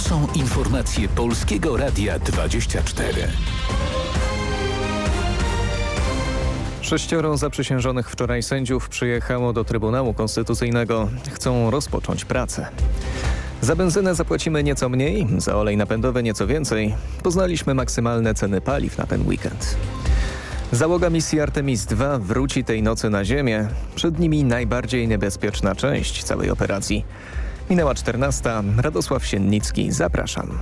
są informacje Polskiego Radia 24. Sześcioro zaprzysiężonych wczoraj sędziów przyjechało do Trybunału Konstytucyjnego. Chcą rozpocząć pracę. Za benzynę zapłacimy nieco mniej, za olej napędowy nieco więcej. Poznaliśmy maksymalne ceny paliw na ten weekend. Załoga misji Artemis II wróci tej nocy na Ziemię. Przed nimi najbardziej niebezpieczna część całej operacji. Minęła 14. Radosław Siennicki. Zapraszam.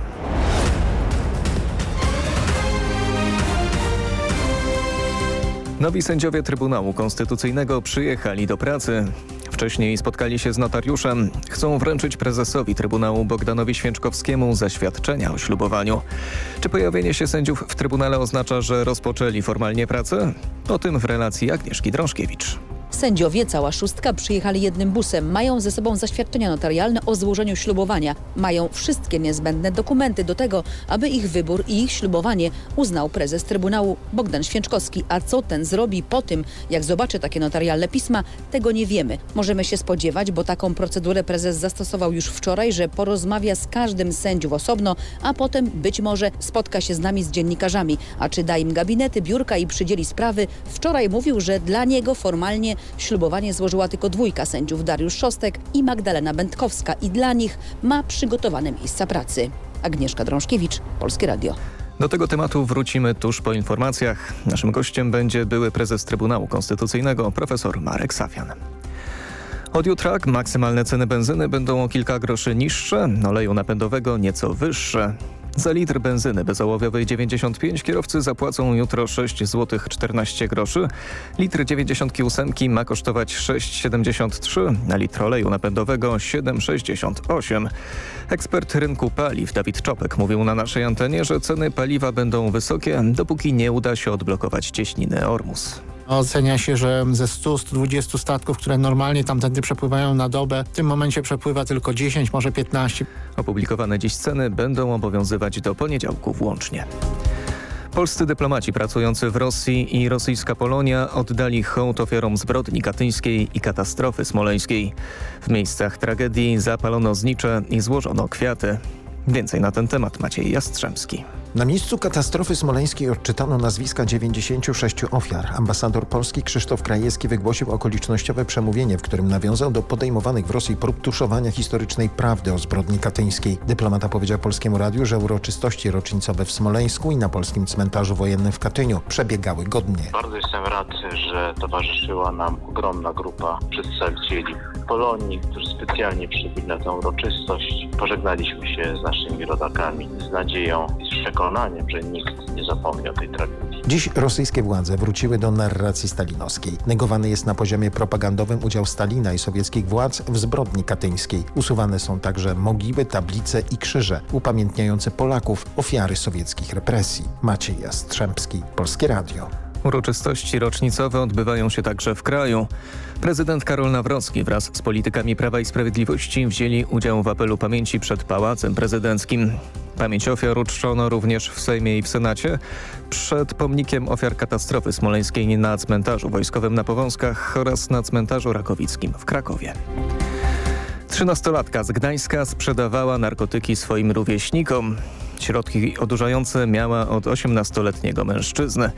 Nowi sędziowie Trybunału Konstytucyjnego przyjechali do pracy. Wcześniej spotkali się z notariuszem. Chcą wręczyć prezesowi Trybunału Bogdanowi Święczkowskiemu zaświadczenia o ślubowaniu. Czy pojawienie się sędziów w Trybunale oznacza, że rozpoczęli formalnie pracę? O tym w relacji Agnieszki Drążkiewicz. Sędziowie, cała szóstka, przyjechali jednym busem. Mają ze sobą zaświadczenia notarialne o złożeniu ślubowania. Mają wszystkie niezbędne dokumenty do tego, aby ich wybór i ich ślubowanie uznał prezes Trybunału Bogdan Święczkowski. A co ten zrobi po tym, jak zobaczy takie notarialne pisma, tego nie wiemy. Możemy się spodziewać, bo taką procedurę prezes zastosował już wczoraj, że porozmawia z każdym sędziów osobno, a potem być może spotka się z nami z dziennikarzami. A czy da im gabinety, biurka i przydzieli sprawy? Wczoraj mówił, że dla niego formalnie Ślubowanie złożyła tylko dwójka sędziów Dariusz Szostek i Magdalena Będkowska i dla nich ma przygotowane miejsca pracy. Agnieszka Drążkiewicz, Polskie Radio. Do tego tematu wrócimy tuż po informacjach. Naszym gościem będzie były prezes Trybunału Konstytucyjnego profesor Marek Safian. Od jutra maksymalne ceny benzyny będą o kilka groszy niższe, oleju napędowego nieco wyższe. Za litr benzyny bezołowiowej 95 kierowcy zapłacą jutro 6 zł 14 groszy. Litr 98 ma kosztować 6,73, a litr oleju napędowego 7,68. Ekspert rynku paliw Dawid Czopek mówił na naszej antenie, że ceny paliwa będą wysokie, dopóki nie uda się odblokować cieśniny Ormus. Ocenia się, że ze 100-120 statków, które normalnie tamtędy przepływają na dobę, w tym momencie przepływa tylko 10, może 15. Opublikowane dziś ceny będą obowiązywać do poniedziałku włącznie. Polscy dyplomaci pracujący w Rosji i rosyjska Polonia oddali hołd ofiarom zbrodni katyńskiej i katastrofy smoleńskiej. W miejscach tragedii zapalono znicze i złożono kwiaty. Więcej na ten temat Maciej Jastrzębski. Na miejscu katastrofy smoleńskiej odczytano nazwiska 96 ofiar. Ambasador Polski Krzysztof Krajewski wygłosił okolicznościowe przemówienie, w którym nawiązał do podejmowanych w Rosji prób tuszowania historycznej prawdy o zbrodni katyńskiej. Dyplomata powiedział Polskiemu Radiu, że uroczystości rocznicowe w Smoleńsku i na polskim cmentarzu wojennym w Katyniu przebiegały godnie. Bardzo jestem rad, że towarzyszyła nam ogromna grupa przedstawicieli Polonii, którzy specjalnie przybyli na tę uroczystość. Pożegnaliśmy się z naszymi rodakami z nadzieją i z przekonaniem, że nikt nie zapomni o tej tragedii. Dziś rosyjskie władze wróciły do narracji stalinowskiej. Negowany jest na poziomie propagandowym udział Stalina i sowieckich władz w zbrodni katyńskiej. Usuwane są także mogiły, tablice i krzyże upamiętniające Polaków ofiary sowieckich represji. Maciej Jastrzębski, Polskie Radio. Uroczystości rocznicowe odbywają się także w kraju. Prezydent Karol Nawrocki wraz z politykami Prawa i Sprawiedliwości wzięli udział w apelu pamięci przed Pałacem Prezydenckim. Pamięć ofiar uczczono również w Sejmie i w Senacie. Przed pomnikiem ofiar katastrofy smoleńskiej na cmentarzu wojskowym na Powązkach oraz na cmentarzu rakowickim w Krakowie. Trzynastolatka z Gdańska sprzedawała narkotyki swoim rówieśnikom. Środki odurzające miała od 18-letniego mężczyzny.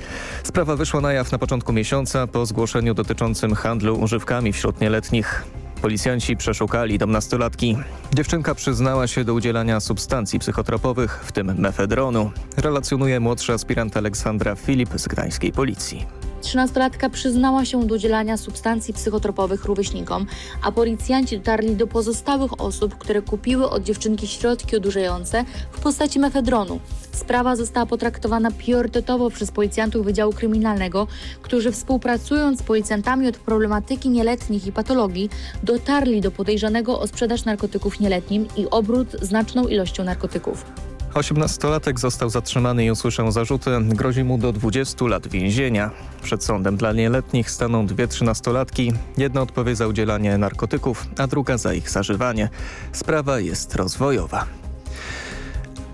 Sprawa wyszła na jaw na początku miesiąca po zgłoszeniu dotyczącym handlu używkami wśród nieletnich. Policjanci przeszukali dom nastolatki. Dziewczynka przyznała się do udzielania substancji psychotropowych, w tym mefedronu. Relacjonuje młodszy aspirant Aleksandra Filip z gdańskiej policji. Trzynastolatka przyznała się do udzielania substancji psychotropowych rówieśnikom, a policjanci dotarli do pozostałych osób, które kupiły od dziewczynki środki odurzające w postaci mefedronu. Sprawa została potraktowana priorytetowo przez policjantów Wydziału Kryminalnego, którzy współpracując z policjantami od problematyki nieletnich i patologii dotarli do podejrzanego o sprzedaż narkotyków nieletnim i obrót znaczną ilością narkotyków. 18-latek został zatrzymany i usłyszał zarzuty. Grozi mu do 20 lat więzienia. Przed sądem dla nieletnich staną dwie trzynastolatki. Jedna odpowie za udzielanie narkotyków, a druga za ich zażywanie. Sprawa jest rozwojowa.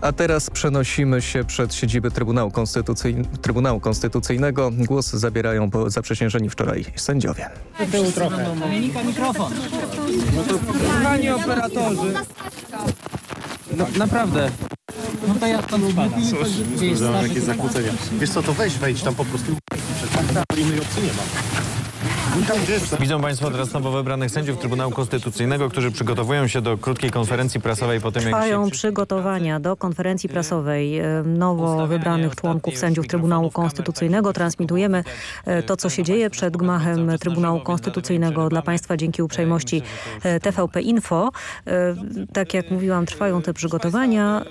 A teraz przenosimy się przed siedzibę Trybunału, Konstytucyj... Trybunału Konstytucyjnego. Głos zabierają po zaprzysiężeni wczoraj sędziowie. Był trochę. Mikrofon. No to... Kochani operatorzy, No, naprawdę. No to ja stąd spadam. Gdzie jest nasze Jakie zakłócenia. Wiesz co, to weź, wejdź tam po prostu. Innej opcji nie ma. Widzą Państwo teraz nowo wybranych sędziów Trybunału Konstytucyjnego, którzy przygotowują się do krótkiej konferencji prasowej po tym, jak Trwają się... przygotowania do konferencji prasowej e, nowo wybranych członków sędziów Trybunału Konstytucyjnego. Transmitujemy e, to, co się dzieje przed gmachem Trybunału Konstytucyjnego dla Państwa dzięki uprzejmości TVP Info. E, Tak jak mówiłam, trwają te przygotowania.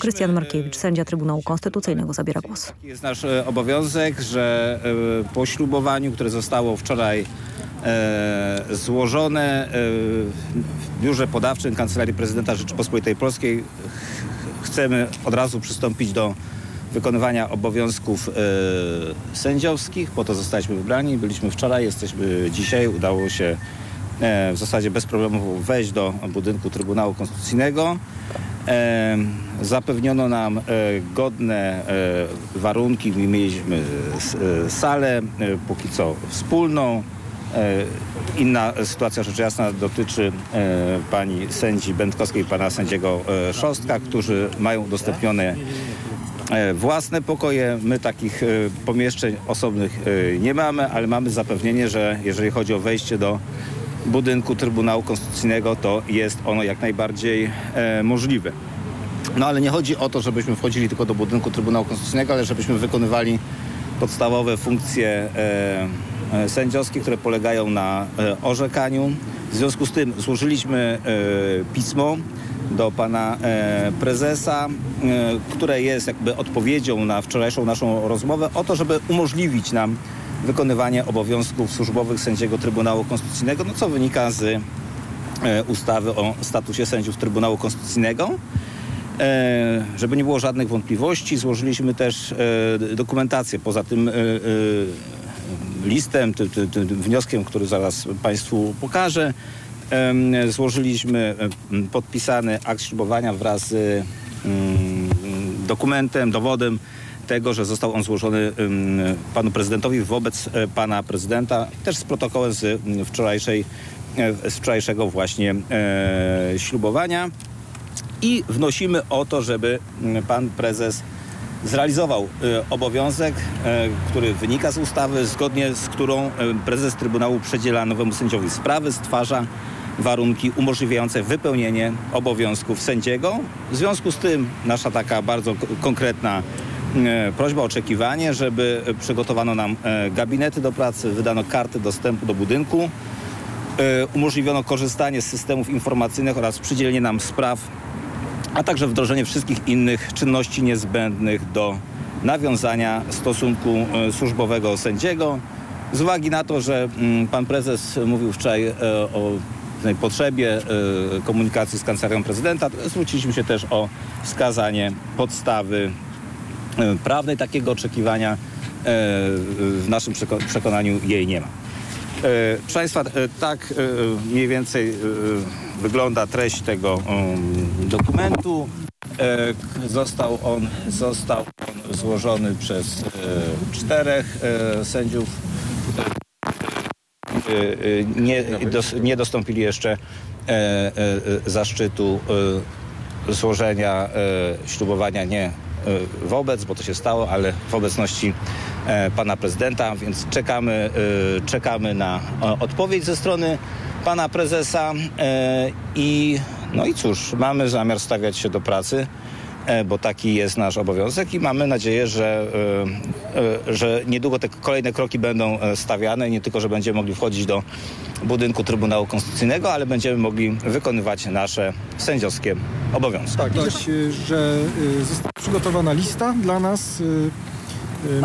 Krystian Markiewicz, sędzia Trybunału Konstytucyjnego, zabiera głos. Jest nasz obowiązek, że po ślubowaniu, które zostało wczoraj e, złożone e, w biurze podawczym Kancelarii Prezydenta Rzeczypospolitej Polskiej ch- chcemy od razu przystąpić do wykonywania obowiązków e, sędziowskich. Po to zostaliśmy wybrani. Byliśmy wczoraj, jesteśmy dzisiaj. Udało się w zasadzie bez problemu wejść do budynku Trybunału Konstytucyjnego. E, zapewniono nam e, godne e, warunki. Mieliśmy s, e, salę, e, póki co wspólną. E, inna sytuacja rzecz jasna dotyczy e, pani sędzi Będkowskiej i pana sędziego e, Szostka, którzy mają udostępnione e, własne pokoje. My takich e, pomieszczeń osobnych e, nie mamy, ale mamy zapewnienie, że jeżeli chodzi o wejście do budynku Trybunału Konstytucyjnego, to jest ono jak najbardziej e, możliwe. No ale nie chodzi o to, żebyśmy wchodzili tylko do budynku Trybunału Konstytucyjnego, ale żebyśmy wykonywali podstawowe funkcje e, e, sędziowskie, które polegają na e, orzekaniu. W związku z tym złożyliśmy e, pismo do pana e, prezesa, e, które jest jakby odpowiedzią na wczorajszą naszą rozmowę o to, żeby umożliwić nam wykonywanie obowiązków służbowych sędziego Trybunału Konstytucyjnego, no co wynika z e, ustawy o statusie sędziów Trybunału Konstytucyjnego. E, żeby nie było żadnych wątpliwości, złożyliśmy też e, dokumentację. Poza tym listem, ty, ty, ty, wnioskiem, który zaraz Państwu pokażę, złożyliśmy podpisany akt ślubowania wraz z dokumentem, dowodem tego, że został on złożony panu prezydentowi wobec e, pana prezydenta, też z protokołem z mm, wczorajszej, e, z wczorajszego właśnie e, ślubowania i wnosimy o to, żeby mm, pan prezes zrealizował e, obowiązek, e, który wynika z ustawy, zgodnie z którą prezes Trybunału przedziela nowemu sędziowi sprawy, stwarza warunki umożliwiające wypełnienie obowiązków sędziego. W związku z tym nasza taka bardzo konkretna prośba, oczekiwanie, żeby przygotowano nam e, gabinety do pracy, wydano karty dostępu do budynku, e, umożliwiono korzystanie z systemów informacyjnych oraz przydzielenie nam spraw a także wdrożenie wszystkich innych czynności niezbędnych do nawiązania stosunku e, służbowego sędziego. Z uwagi na to, że mm, pan prezes mówił wczoraj e, o potrzebie e, komunikacji z kancelarią prezydenta, zwróciliśmy się też o wskazanie podstawy e, prawnej takiego oczekiwania. E, W naszym przeko- przekonaniu jej nie ma. E, Proszę Państwa, e, tak e, mniej więcej e, wygląda treść tego um, dokumentu. E, Został on, został on złożony przez e, czterech e, sędziów. E, e, Nie, nie dostąpili jeszcze e, e, e, zaszczytu e, złożenia e, ślubowania nie e, wobec, bo to się stało, ale w obecności e, pana prezydenta, więc czekamy, e, czekamy na e, odpowiedź ze strony pana prezesa e, i no i cóż, mamy zamiar stawiać się do pracy. e, bo taki jest nasz obowiązek i mamy nadzieję, że, e, e, że niedługo te kolejne kroki będą e, stawiane. Nie tylko, że będziemy mogli wchodzić do budynku Trybunału Konstytucyjnego, ale będziemy mogli wykonywać nasze sędziowskie obowiązki. Tak, dość, że została przygotowana lista dla nas.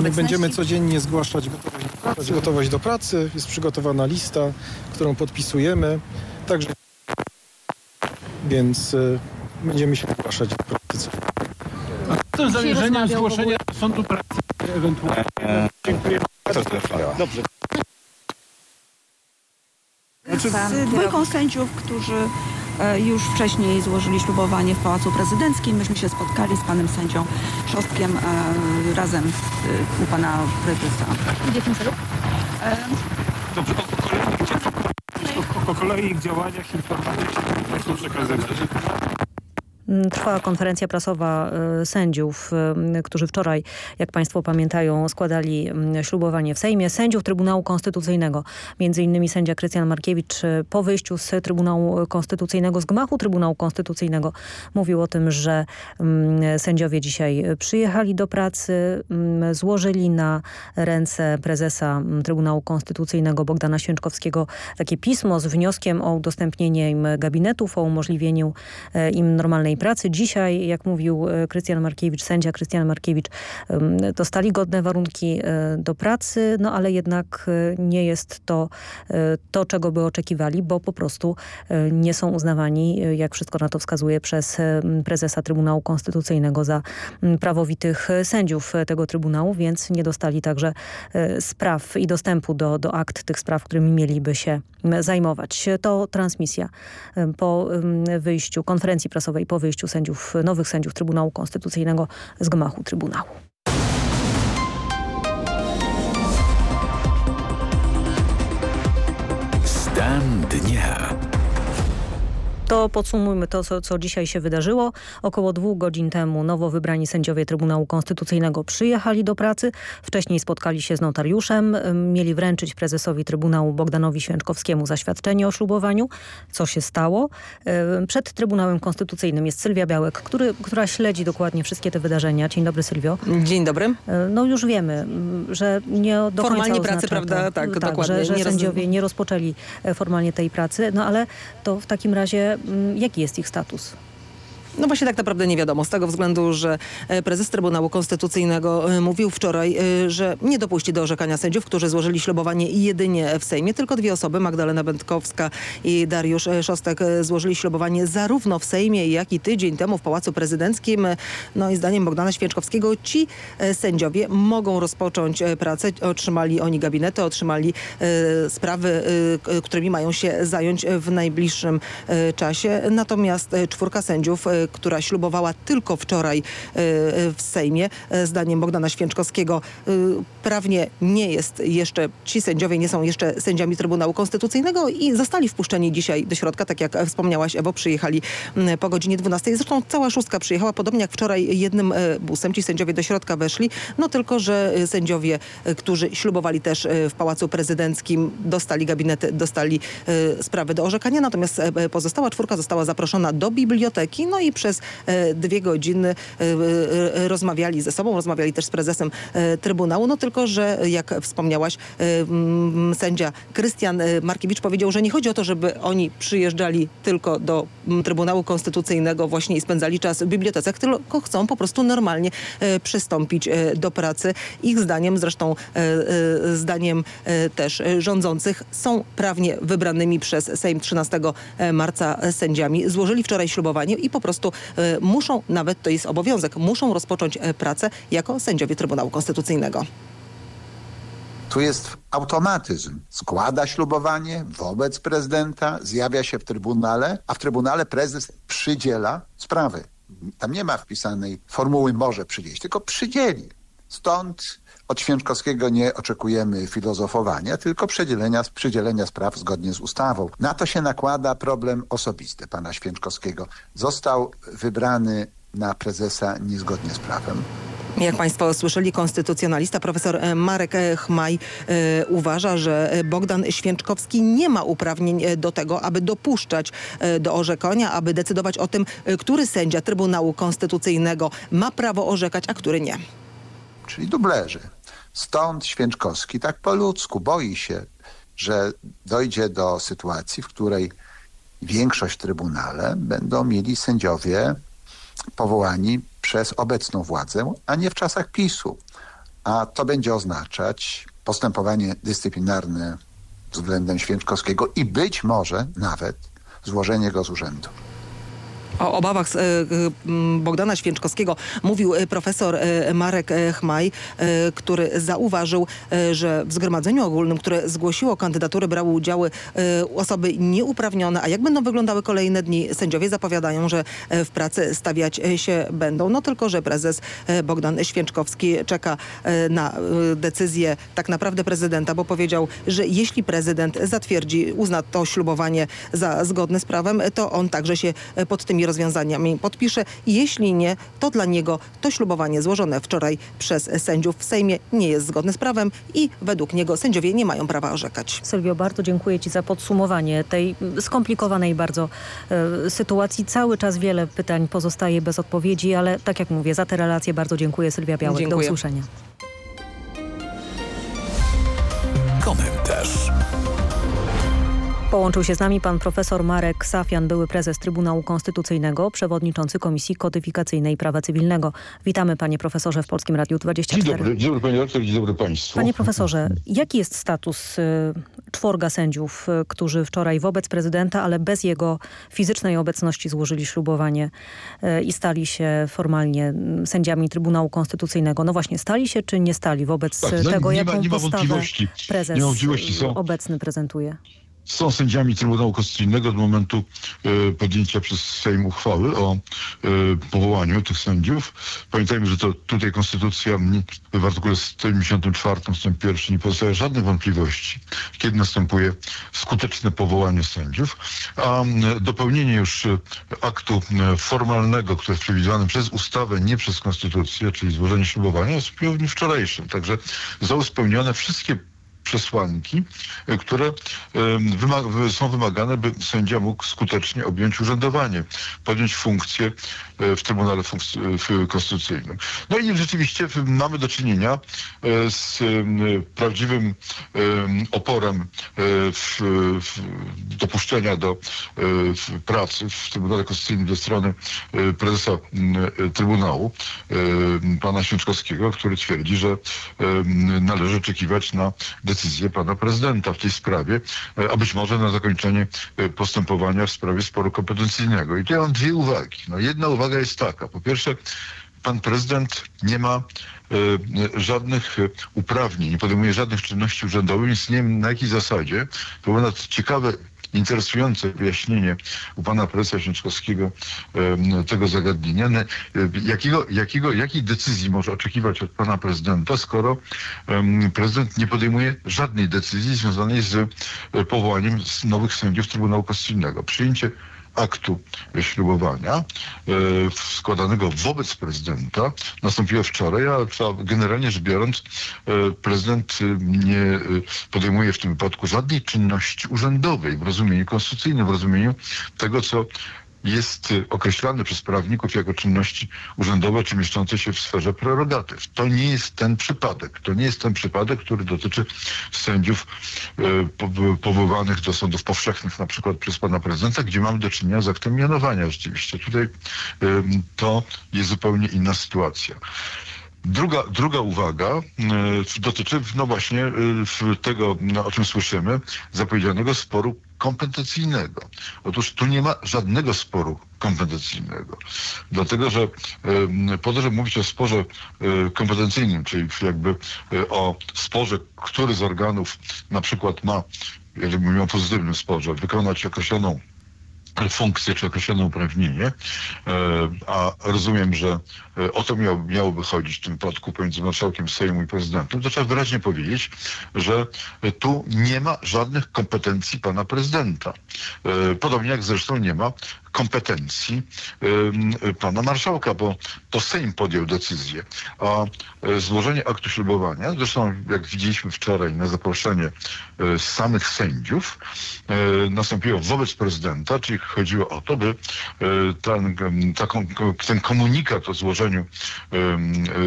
My będziemy codziennie zgłaszać gotowość do pracy. Jest przygotowana lista, którą podpisujemy. Także więc będziemy się zgłaszać do pracy. To zamierzenia zgłoszenia do sądu pracy ewentualnie. Dziękuję. Dobrze. z dwójką sędziów, którzy e, już wcześniej złożyli ślubowanie w Pałacu Prezydenckim. Myśmy się spotkali z panem sędzią Szostkiem e, razem z, e, u pana prezesa. W jakim celu? Dobrze, o po kolei, gdzie, po, po kolei ich działaniach informacji Państwu przekazywać. Trwa konferencja prasowa sędziów, którzy wczoraj, jak Państwo pamiętają, składali ślubowanie w Sejmie. Sędziów Trybunału Konstytucyjnego, między innymi sędzia Krystian Markiewicz po wyjściu z Trybunału Konstytucyjnego, z gmachu Trybunału Konstytucyjnego mówił o tym, że sędziowie dzisiaj przyjechali do pracy, złożyli na ręce prezesa Trybunału Konstytucyjnego Bogdana Święczkowskiego takie pismo z wnioskiem o udostępnienie im gabinetów, o umożliwieniu e, im normalnej pracy. Dzisiaj, jak mówił e, Krystian Markiewicz, sędzia Krystian Markiewicz, dostali godne warunki e, do pracy, no ale jednak nie jest to to, czego by oczekiwali, bo po prostu nie są uznawani, jak wszystko na to wskazuje, przez prezesa Trybunału Konstytucyjnego za prawowitych sędziów tego Trybunału, więc nie dostali także spraw i dostępu do, do akt tych spraw, którymi mieliby się zajmować. To transmisja po wyjściu konferencji prasowej, po wyjściu sędziów, nowych sędziów Trybunału Konstytucyjnego z gmachu Trybunału. To podsumujmy to, co, co dzisiaj się wydarzyło. Około dwóch godzin temu nowo wybrani sędziowie Trybunału Konstytucyjnego przyjechali do pracy. Wcześniej spotkali się z notariuszem. Mieli wręczyć prezesowi Trybunału Bogdanowi Święczkowskiemu zaświadczenie o ślubowaniu. Co się stało? Przed Trybunałem Konstytucyjnym jest Sylwia Białek, który, która śledzi dokładnie wszystkie te wydarzenia. Dzień dobry Sylwio. Dzień dobry. No już wiemy, że nie do Formalnie końca pracy, prawda? Tak, tak, dokładnie. Że, że nie sędziowie nie rozpoczęli e, formalnie tej pracy, no ale to w takim razie jaki jest ich status? No właśnie tak naprawdę nie wiadomo, z tego względu, że e, prezes Trybunału Konstytucyjnego e, mówił wczoraj, e, że nie dopuści do orzekania sędziów, którzy złożyli ślubowanie jedynie w Sejmie. Tylko dwie osoby, Magdalena Będkowska i Dariusz Szostek złożyli ślubowanie zarówno w Sejmie, jak i tydzień temu w Pałacu Prezydenckim. No i zdaniem Bogdana Święczkowskiego ci sędziowie mogą rozpocząć pracę. Otrzymali oni gabinety, otrzymali sprawy, którymi mają się zająć w najbliższym czasie. Natomiast czwórka sędziów która ślubowała tylko wczoraj e, w Sejmie, e, zdaniem Bogdana Święczkowskiego, e, prawnie nie jest jeszcze, ci sędziowie nie są jeszcze sędziami Trybunału Konstytucyjnego i zostali wpuszczeni dzisiaj do środka, tak jak wspomniałaś Ewo, przyjechali po godzinie 12. Zresztą cała szóstka przyjechała, podobnie jak wczoraj jednym busem. Ci sędziowie do środka weszli, no tylko, że sędziowie, którzy ślubowali też w Pałacu Prezydenckim, dostali gabinety, dostali sprawy do orzekania, natomiast pozostała czwórka została zaproszona do biblioteki, no i przez e, dwie godziny e, e, rozmawiali ze sobą, rozmawiali też z prezesem Trybunału, no tylko, że jak wspomniałaś, sędzia Krystian Markiewicz powiedział, że nie chodzi o to, żeby oni przyjeżdżali tylko do Trybunału Konstytucyjnego właśnie i spędzali czas w bibliotece, tylko chcą po prostu normalnie przystąpić do pracy. Ich zdaniem, zresztą zdaniem też rządzących, są prawnie wybranymi przez Sejm 13 marca sędziami. Złożyli wczoraj ślubowanie i po prostu E, muszą, nawet to jest obowiązek, muszą rozpocząć e, pracę jako sędziowie Trybunału Konstytucyjnego. Tu jest automatyzm. Składa ślubowanie wobec prezydenta, zjawia się w Trybunale, a w Trybunale prezes przydziela sprawy. Tam nie ma wpisanej formuły może przydzielić, tylko przydzieli. Stąd od Święczkowskiego nie oczekujemy filozofowania, tylko przydzielenia, przydzielenia spraw zgodnie z ustawą. Na to się nakłada problem osobisty pana Święczkowskiego. Został wybrany na prezesa niezgodnie z prawem. Jak Państwo słyszeli, konstytucjonalista profesor e, Marek e, Chmaj e, uważa, że Bogdan Święczkowski nie ma uprawnień do tego, aby dopuszczać do orzekania, aby decydować o tym, który sędzia Trybunału Konstytucyjnego ma prawo orzekać, a który nie. Czyli dublerzy. Stąd Święczkowski tak po ludzku boi się, że dojdzie do sytuacji, w której większość w Trybunale będą mieli sędziowie powołani przez obecną władzę, a nie w czasach PiSu. A to będzie oznaczać postępowanie dyscyplinarne względem Święczkowskiego i być może nawet złożenie go z urzędu. O obawach e, Bogdana Święczkowskiego mówił e, profesor e, Marek Chmaj, który zauważył, że w Zgromadzeniu Ogólnym, które zgłosiło kandydatury, brały udziały osoby nieuprawnione. A jak będą wyglądały kolejne dni? Sędziowie zapowiadają, że w pracy stawiać się będą. No tylko, że prezes Bogdan Święczkowski czeka na decyzję tak naprawdę prezydenta, bo powiedział, że jeśli prezydent zatwierdzi, uzna to ślubowanie za zgodne z prawem, to on także się pod tymi tymi rozwiązaniami podpisze. Jeśli nie, to dla niego to ślubowanie złożone wczoraj przez sędziów w Sejmie nie jest zgodne z prawem i według niego sędziowie nie mają prawa orzekać. Sylwio, bardzo dziękuję Ci za podsumowanie tej skomplikowanej bardzo e, sytuacji. Cały czas wiele pytań pozostaje bez odpowiedzi, ale tak jak mówię, za te relacje bardzo dziękuję. Sylwia Białek, Dziękuję. do usłyszenia. Komentarz. Połączył się z nami pan profesor Marek Safian, były prezes Trybunału Konstytucyjnego, przewodniczący Komisji Kodyfikacyjnej Prawa Cywilnego. Witamy panie profesorze w Polskim Radiu 24. Dzień dobry, dzień dobry panie redaktor, dzień dobry państwu. Panie profesorze, jaki jest status y, czworga sędziów, y, którzy wczoraj wobec prezydenta, ale bez jego fizycznej obecności złożyli ślubowanie y, i stali się formalnie y, sędziami Trybunału Konstytucyjnego? No właśnie, stali się czy nie stali wobec Tak, no tego, nie ma- jaką nie ma postawę prezes Nie ma wątpliwości, są- y, obecny prezentuje? Są sędziami Trybunału Konstytucyjnego od momentu e, podjęcia przez Sejm uchwały o e, powołaniu tych sędziów. Pamiętajmy, że to tutaj Konstytucja w artykule 174 ust. 1 nie pozostawia żadnych wątpliwości, kiedy następuje skuteczne powołanie sędziów, a dopełnienie już e, aktu formalnego, które jest przewidziane przez ustawę, nie przez Konstytucję, czyli złożenie ślubowania, jest w dniu wczorajszym. Także zostały spełnione wszystkie przesłanki, e, które są wymagane, by sędzia mógł skutecznie objąć urzędowanie, podjąć funkcję e, w Trybunale w Konstytucyjnym. No i rzeczywiście mamy do czynienia e, z prawdziwym em, oporem e, w, dopuszczenia do e, pracy w Trybunale Konstytucyjnym ze strony e, prezesa e, Trybunału, e, pana Święczkowskiego, który twierdzi, że należy oczekiwać na decyzję pana prezydenta w tej sprawie, e, a być może na zakończenie e, postępowania w sprawie sporu kompetencyjnego. I tu mam dwie uwagi. No, jedna uwaga jest taka. Po pierwsze, pan prezydent nie ma e, żadnych uprawnień, nie podejmuje żadnych czynności urzędowych, więc nie wiem na jakiej zasadzie. To ciekawe interesujące wyjaśnienie u pana prezesa Święczkowskiego em, tego zagadnienia. Jakiego, jakiego, jakiej decyzji może oczekiwać od pana prezydenta, skoro prezydent nie podejmuje żadnej decyzji związanej z e, powołaniem nowych sędziów Trybunału Konstytucyjnego. Przyjęcie aktu ślubowania e, składanego wobec prezydenta. Nastąpiło wczoraj, a generalnie rzecz biorąc e, prezydent e, nie e, podejmuje w tym wypadku żadnej czynności urzędowej w rozumieniu konstytucyjnym, w rozumieniu tego, co jest y, określane przez prawników jako czynności urzędowe czy mieszczące się w sferze prerogatyw. To nie jest ten przypadek. To nie jest ten przypadek, który dotyczy sędziów y, po- powoływanych do sądów powszechnych na przykład przez pana prezydenta, gdzie mamy do czynienia z aktem mianowania rzeczywiście. Tutaj y, to jest zupełnie inna sytuacja. Druga, druga uwaga y, dotyczy no właśnie w tego, no, o czym słyszymy, zapowiedzianego sporu kompetencyjnego. Otóż tu nie ma żadnego sporu kompetencyjnego. Dlatego, że y, po to, żeby mówić o sporze kompetencyjnym, czyli jakby o sporze, który z organów na przykład ma, jeżeli mówimy o pozytywnym sporze, wykonać określoną funkcję czy określone uprawnienie, e, a rozumiem, że e, o to miał, miałoby chodzić w tym wypadku pomiędzy marszałkiem Sejmu i prezydentem, to trzeba wyraźnie powiedzieć, że tu nie ma żadnych kompetencji pana prezydenta. E, Podobnie jak zresztą nie ma kompetencji pana marszałka, bo to Sejm podjął decyzję. A e, złożenie aktu ślubowania, zresztą jak widzieliśmy wczoraj na zaproszenie e, samych sędziów, e, nastąpiło wobec prezydenta, czyli chodziło o to, by ten, ten komunikat o złożeniu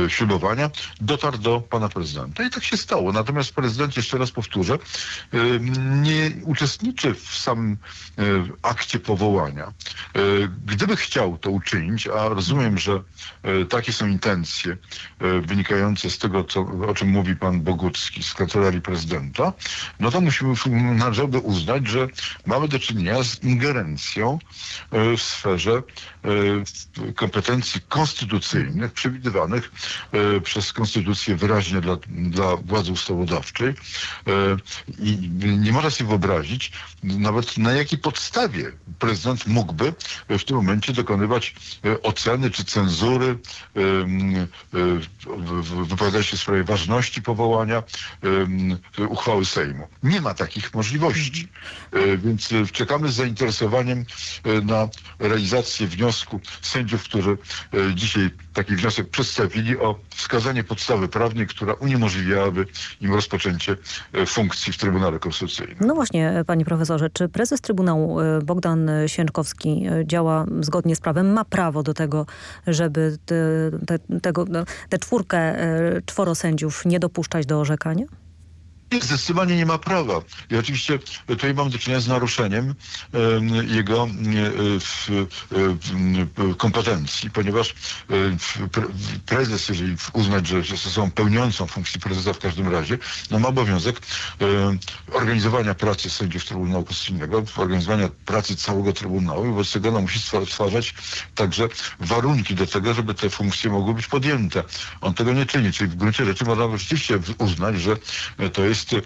ślubowania dotarł do pana prezydenta. I tak się stało. Natomiast prezydent, jeszcze raz powtórzę, nie uczestniczy w samym akcie powołania. E, Gdyby chciał to uczynić, a rozumiem, że e, takie są intencje e, wynikające z tego, co, o czym mówi pan Bogucki z kancelarii prezydenta, no to musimy, należałoby uznać, że mamy do czynienia z ingerencją w sferze kompetencji konstytucyjnych przewidywanych przez konstytucję wyraźnie dla, dla władzy ustawodawczej i nie można sobie wyobrazić nawet na jakiej podstawie prezydent mógłby mogły w tym momencie dokonywać oceny czy cenzury, wypowiadać się w sprawie ważności powołania uchwały Sejmu. Nie ma takich możliwości. Więc czekamy z zainteresowaniem na realizację wniosku sędziów, którzy dzisiaj taki wniosek przedstawili o wskazanie podstawy prawnej, która uniemożliwiałaby im rozpoczęcie funkcji w Trybunale Konstytucyjnym. No właśnie, panie profesorze, czy prezes Trybunału e, Bogdan Święczkowski e, działa zgodnie z prawem, ma prawo do tego, żeby te, te, tego, no, tę czwórkę, e, czworo sędziów nie dopuszczać do orzekania? Zdecydowanie nie ma prawa. I oczywiście tutaj mam do czynienia z naruszeniem jego kompetencji, ponieważ prezes, jeżeli uznać, że są pełniącą funkcję prezesa w każdym razie, no ma obowiązek organizowania pracy sędziów Trybunału Konstytucyjnego, organizowania pracy całego Trybunału i wobec tego no, musi stwarzać także warunki do tego, żeby te funkcje mogły być podjęte. On tego nie czyni, czyli w gruncie rzeczy można rzeczywiście uznać, że to jest jest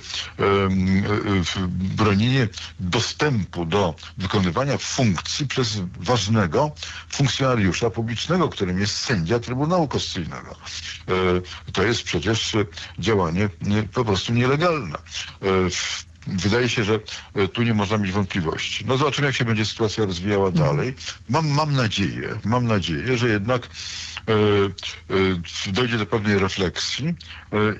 bronienie dostępu do wykonywania funkcji przez ważnego funkcjonariusza publicznego, którym jest sędzia Trybunału Konstytucyjnego. E, to jest przecież działanie po prostu nielegalne. Wydaje się, że e, tu nie można mieć wątpliwości. No zobaczymy, jak się będzie sytuacja rozwijała dalej. Mam, mam nadzieję, mam nadzieję, że jednak E, e, dojdzie do pewnej refleksji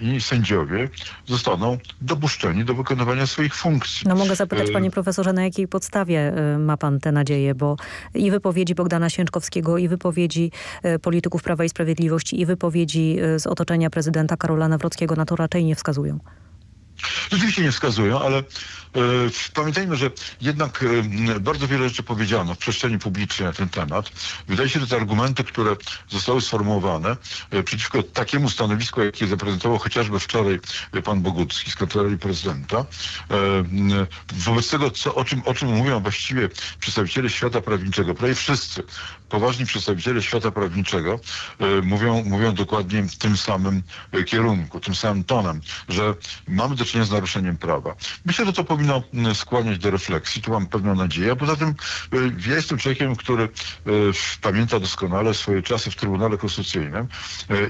i sędziowie zostaną dopuszczeni do wykonywania swoich funkcji. No mogę zapytać panie profesorze, na jakiej podstawie ma pan te nadzieje, bo i wypowiedzi Bogdana Święczkowskiego, i wypowiedzi polityków Prawa i Sprawiedliwości, i wypowiedzi z otoczenia prezydenta Karola Nawrockiego na to raczej nie wskazują. Rzeczywiście nie wskazują, ale E, pamiętajmy, że jednak e, bardzo wiele rzeczy powiedziano w przestrzeni publicznej na ten temat. Wydaje się, że te argumenty, które zostały sformułowane e, przeciwko takiemu stanowisku, jakie zaprezentował chociażby wczoraj pan Bogucki z kancelarii prezydenta, wobec tego, co, o, czym, o czym mówią właściwie przedstawiciele świata prawniczego, prawie wszyscy poważni przedstawiciele świata prawniczego mówią, mówią dokładnie w tym samym kierunku, tym samym tonem, że mamy do czynienia z naruszeniem prawa. Myślę, że to powinno skłaniać do refleksji. Tu mam pewną nadzieję. A poza tym y, ja jestem człowiekiem, który pamięta doskonale swoje czasy w Trybunale Konstytucyjnym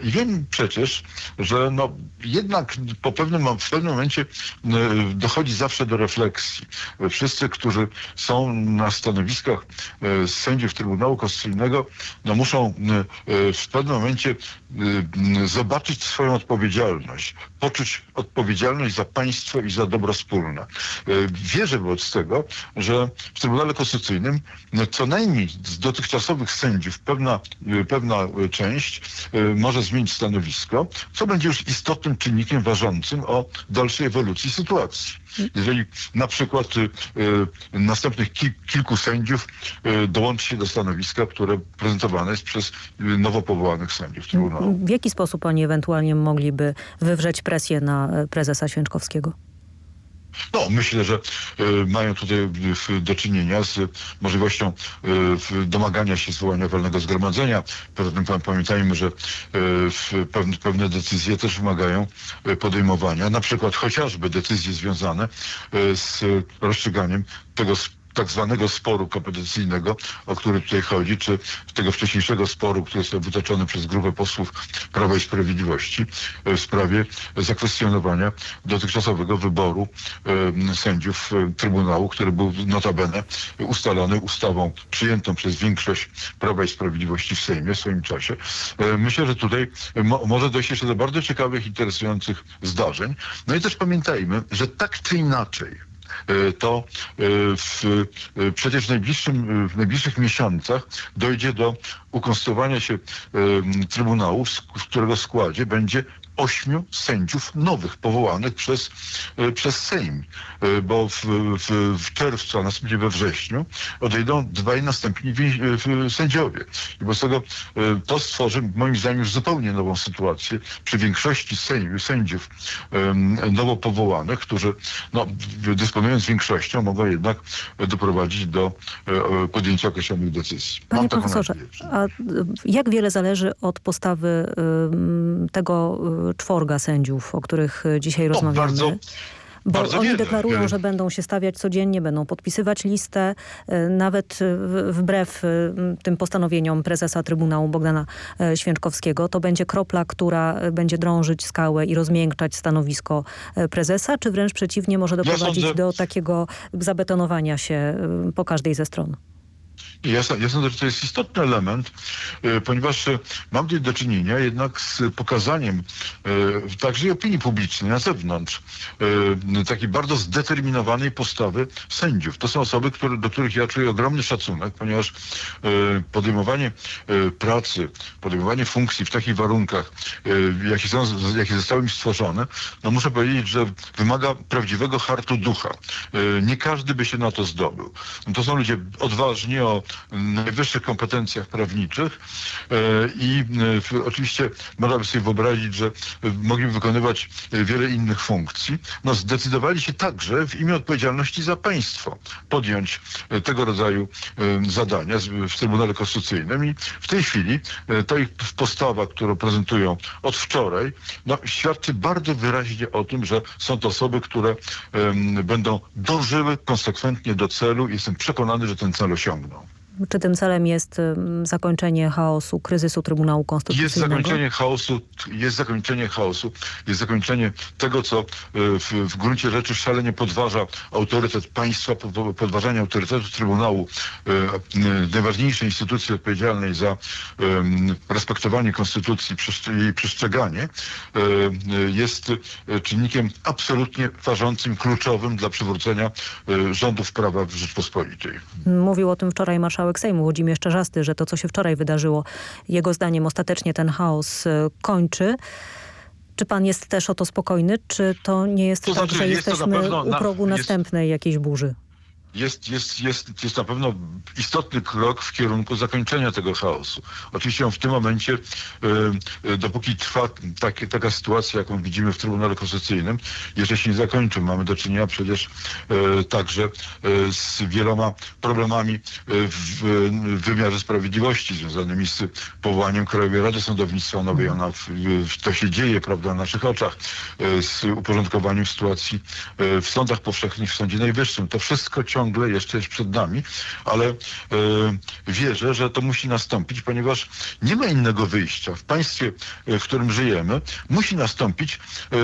i wiem przecież, że no jednak po pewnym, w pewnym momencie dochodzi zawsze do refleksji. Wszyscy, którzy są na stanowiskach sędziów Trybunału Konstytucyjnego, no muszą w pewnym momencie zobaczyć swoją odpowiedzialność, poczuć odpowiedzialność za państwo i za dobro wspólne. Wierzę wobec tego, że w Trybunale Konstytucyjnym no, co najmniej z dotychczasowych sędziów pewna, pewna część może zmienić stanowisko, co będzie już istotnym czynnikiem ważącym o dalszej ewolucji sytuacji. Jeżeli na przykład y, y, następnych ki kilku sędziów y, dołączy się do stanowiska, które prezentowane jest przez nowo powołanych sędziów Trybunału. W jaki sposób oni ewentualnie mogliby wywrzeć presję na prezesa Święczkowskiego? No, myślę, że y, mają tutaj y, do czynienia z możliwością y, domagania się zwołania walnego zgromadzenia. Poza tym pamiętajmy, że pewne, pewne decyzje też wymagają podejmowania, na przykład chociażby decyzje związane z rozstrzyganiem tego tak zwanego sporu kompetencyjnego, o który tutaj chodzi, czy tego wcześniejszego sporu, który został wytoczony przez grupę posłów Prawa i Sprawiedliwości e, w sprawie zakwestionowania dotychczasowego wyboru e, sędziów e, Trybunału, który był notabene ustalony ustawą przyjętą przez większość Prawa i Sprawiedliwości w Sejmie w swoim czasie. Myślę, że tutaj mo może dojść jeszcze do bardzo ciekawych, interesujących zdarzeń. No i też pamiętajmy, że tak czy inaczej E, to e, w, e, przecież w, najbliższym, w najbliższych miesiącach dojdzie do ukonstytuowania się Trybunału, w którego składzie będzie ośmiu sędziów nowych powołanych przez, e, przez Sejm, e, bo w, w, w czerwcu, a następnie we wrześniu odejdą dwaj następni e, sędziowie. I bo z tego to stworzy moim zdaniem już zupełnie nową sytuację przy większości sędziów, sędziów nowo powołanych, którzy no, dysponując większością mogą jednak doprowadzić do podjęcia określonych decyzji. Panie profesorze, a jak wiele zależy od postawy tego czworga sędziów, o których dzisiaj rozmawiamy. bardzo, Bo Bardzo oni wiele. deklarują, E, że będą się stawiać codziennie, będą podpisywać listę, e, nawet w- wbrew e, tym postanowieniom prezesa Trybunału Bogdana e, Święczkowskiego. To będzie kropla, która e, będzie drążyć skałę i rozmiękczać stanowisko e, prezesa, czy wręcz przeciwnie może doprowadzić sądzę- do takiego zabetonowania się e, po każdej ze stron? Ja, ja sądzę, że to jest istotny element, e, ponieważ e, mam tutaj do czynienia jednak z pokazaniem e, także opinii publicznej na zewnątrz takiej bardzo zdeterminowanej postawy sędziów. To są osoby, które, do których ja czuję ogromny szacunek, ponieważ podejmowanie pracy, podejmowanie funkcji w takich warunkach, jakie, są, jakie zostały im stworzone, no muszę powiedzieć, że wymaga prawdziwego hartu ducha. Nie każdy by się na to zdobył. To są ludzie odważni o najwyższych kompetencjach prawniczych e, i e, oczywiście można by sobie wyobrazić, że e, mogliby wykonywać wiele innych funkcji. No zdecydowali się także w imię odpowiedzialności za państwo podjąć tego rodzaju zadania w Trybunale Konstytucyjnym i w tej chwili ta ich postawa, którą prezentują od wczoraj, no, świadczy bardzo wyraźnie o tym, że są to osoby, które będą dążyły konsekwentnie do celu i jestem przekonany, że ten cel osiągną. Czy tym celem jest zakończenie chaosu, kryzysu Trybunału Jest Konstytucyjnego? zakończenie chaosu, jest zakończenie chaosu, jest zakończenie tego, co e, w, w gruncie rzeczy szalenie podważa autorytet państwa, pod- podważanie autorytetu Trybunału, e, e, najważniejszej instytucji odpowiedzialnej za respektowanie konstytucji, jej przestrzeganie, jest czynnikiem absolutnie ważącym, kluczowym dla przywrócenia rządów prawa w Rzeczpospolitej. Mówił o tym wczoraj marszałek Sejmu Włodzimierz Czarzasty, że to, co się wczoraj wydarzyło, jego zdaniem ostatecznie ten chaos e, kończy. Czy pan jest też o to spokojny, czy to nie jest To tak, znaczy, że jest na jesteśmy pewno u na- progu jest- następnej jakiejś burzy? Jest, jest, jest, jest na pewno istotny krok w kierunku zakończenia tego chaosu. Oczywiście w tym momencie, e, e, dopóki trwa takie, taka sytuacja, jaką widzimy w Trybunale Konstytucyjnym, jeszcze się nie zakończy. Mamy do czynienia przecież e, także z wieloma problemami w, wymiarze sprawiedliwości związanymi z powołaniem Krajowej Rady Sądownictwa Nowej. Ona, to się dzieje, prawda, na naszych oczach, z uporządkowaniem sytuacji w sądach powszechnych, w Sądzie Najwyższym. To wszystko ciągle jeszcze jest przed nami, ale e, wierzę, że to musi nastąpić, ponieważ nie ma innego wyjścia. W państwie, e, w którym żyjemy, musi nastąpić e,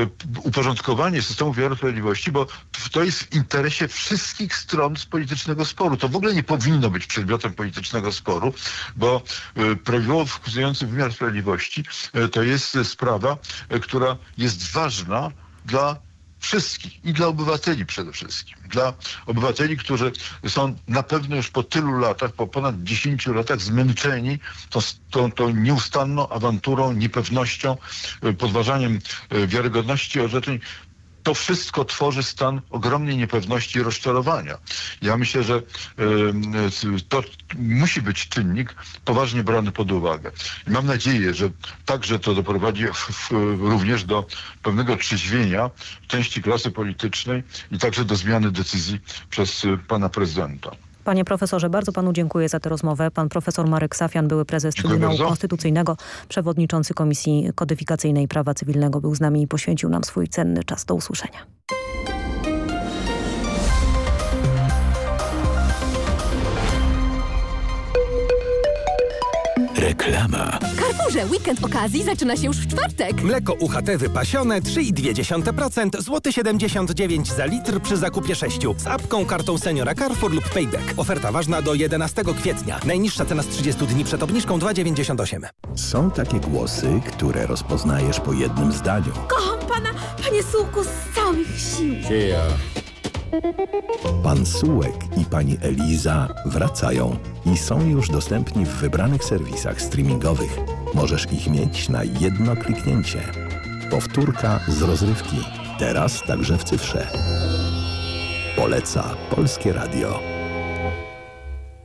uporządkowanie systemu wymiaru sprawiedliwości, bo to jest w interesie wszystkich stron z politycznego sporu. To w ogóle nie powinno być przedmiotem politycznego sporu, bo e, prawidłowo funkcjonujący wymiar sprawiedliwości e, to jest sprawa, e, która jest ważna dla wszystkich i dla obywateli przede wszystkim. Dla obywateli, którzy są na pewno już po tylu latach, po ponad 10 latach zmęczeni tą, tą, tą nieustanną awanturą, niepewnością, y, podważaniem y, wiarygodności orzeczeń. To wszystko tworzy stan ogromnej niepewności i rozczarowania. Ja myślę, że to musi być czynnik poważnie brany pod uwagę. I mam nadzieję, że także to doprowadzi również do pewnego trzeźwienia części klasy politycznej i także do zmiany decyzji przez pana prezydenta. Panie profesorze, bardzo panu dziękuję za tę rozmowę. Pan profesor Marek Safian, były prezes Dziękuję Trybunału bardzo. Konstytucyjnego, przewodniczący Komisji Kodyfikacyjnej Prawa Cywilnego był z nami i poświęcił nam swój cenny czas. Do usłyszenia. Reklama. Carrefourze weekend okazji zaczyna się już w czwartek. Mleko UHT wypasione 3,2%, złoty 79 za litr przy zakupie 6 z apką, kartą seniora Carrefour lub Payback. Oferta ważna do 11 kwietnia. Najniższa cena z 30 dni przed obniżką 2,98. Są takie głosy, które rozpoznajesz po jednym zdaniu. Kocham pana, panie Sułku, z całych sił. Pan Sułek i pani Eliza wracają i są już dostępni w wybranych serwisach streamingowych. Możesz ich mieć na jedno kliknięcie. Powtórka z rozrywki. Teraz także w cyfrze. Poleca Polskie Radio.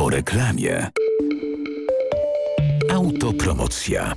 Po reklamie. Autopromocja.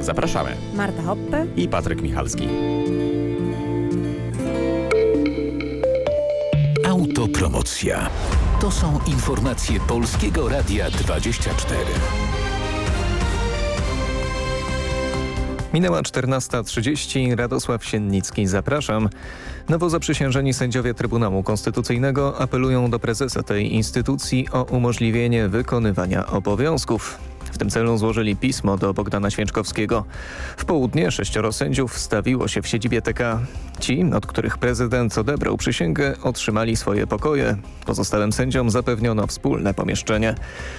Zapraszamy. Marta Hoppe i Patryk Michalski. Autopromocja. To są informacje Polskiego Radia 24. Minęła 14.30. Radosław Siennicki. Zapraszam. Nowo zaprzysiężeni sędziowie Trybunału Konstytucyjnego apelują do prezesa tej instytucji o umożliwienie wykonywania obowiązków. W tym celu złożyli pismo do Bogdana Święczkowskiego. W południe sześcioro sędziów stawiło się w siedzibie TK. Ci, od których prezydent odebrał przysięgę, otrzymali swoje pokoje. Pozostałym sędziom zapewniono wspólne pomieszczenie.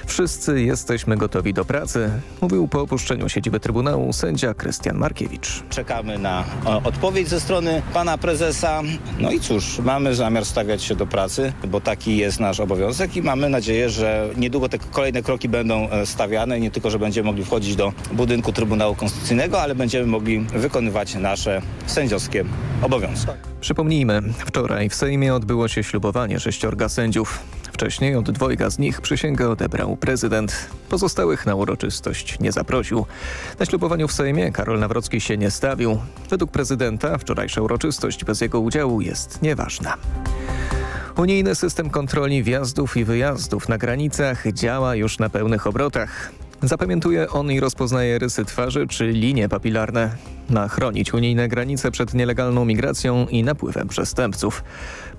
Wszyscy jesteśmy gotowi do pracy, mówił po opuszczeniu siedziby Trybunału sędzia Krystian Markiewicz. Czekamy na odpowiedź ze strony pana prezesa. No i cóż, mamy zamiar stawiać się do pracy, bo taki jest nasz obowiązek i mamy nadzieję, że niedługo te kolejne kroki będą e, stawiane. Nie tylko, że będziemy mogli wchodzić do budynku Trybunału Konstytucyjnego, ale będziemy mogli wykonywać nasze sędziowskie obowiązki. Przypomnijmy, wczoraj w Sejmie odbyło się ślubowanie sześciorga sędziów. Wcześniej od dwojga z nich przysięgę odebrał prezydent. Pozostałych na uroczystość nie zaprosił. Na ślubowaniu w Sejmie Karol Nawrocki się nie stawił. Według prezydenta wczorajsza uroczystość bez jego udziału jest nieważna. Unijny system kontroli wjazdów i wyjazdów na granicach działa już na pełnych obrotach. Zapamiętuje on i rozpoznaje rysy twarzy czy linie papilarne. Ma chronić unijne granice przed nielegalną migracją i napływem przestępców.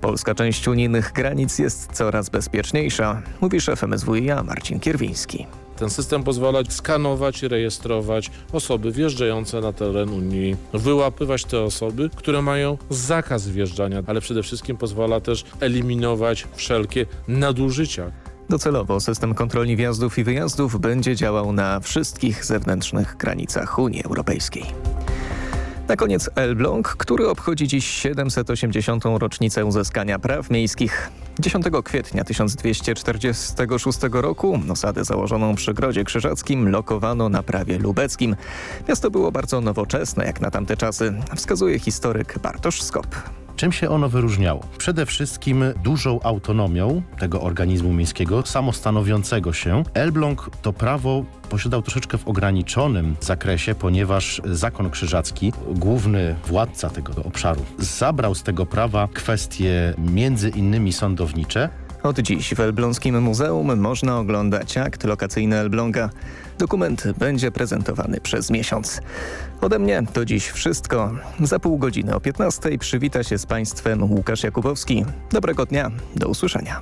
Polska część unijnych granic jest coraz bezpieczniejsza, mówi szef MSWiA Marcin Kierwiński. Ten system pozwala skanować i rejestrować osoby wjeżdżające na teren Unii, wyłapywać te osoby, które mają zakaz wjeżdżania, ale przede wszystkim pozwala też eliminować wszelkie nadużycia. Docelowo system kontroli wjazdów i wyjazdów będzie działał na wszystkich zewnętrznych granicach Unii Europejskiej. Na koniec Elbląg, który obchodzi dziś 780. rocznicę uzyskania praw miejskich. 10 kwietnia 1246 roku osadę założoną przy Grodzie Krzyżackim lokowano na prawie lubeckim. Miasto było bardzo nowoczesne jak na tamte czasy, wskazuje historyk Bartosz Skop. Czym się ono wyróżniało? Przede wszystkim dużą autonomią tego organizmu miejskiego, samostanowiącego się. Elbląg to prawo posiadał troszeczkę w ograniczonym zakresie, ponieważ zakon krzyżacki, główny władca tego obszaru, zabrał z tego prawa kwestie między innymi sądownicze, od dziś w Elbląskim Muzeum można oglądać akt lokacyjny Elbląga. Dokument będzie prezentowany przez miesiąc. Ode mnie to dziś wszystko. Za pół godziny o 15 przywita się z Państwem Łukasz Jakubowski. Dobrego dnia, do usłyszenia.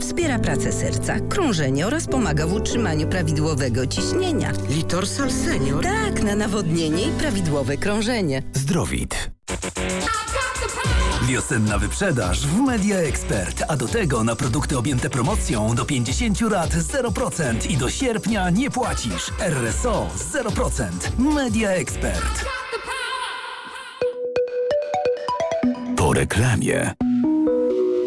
wspiera pracę serca, krążenie oraz pomaga w utrzymaniu prawidłowego ciśnienia. Litorsal Senior? Tak, na nawodnienie i prawidłowe krążenie. Zdrowit. Wiosenna wyprzedaż w Media Expert, a do tego na produkty objęte promocją do 50 lat 0% i do sierpnia nie płacisz. RSO 0%. Media Expert. Po reklamie.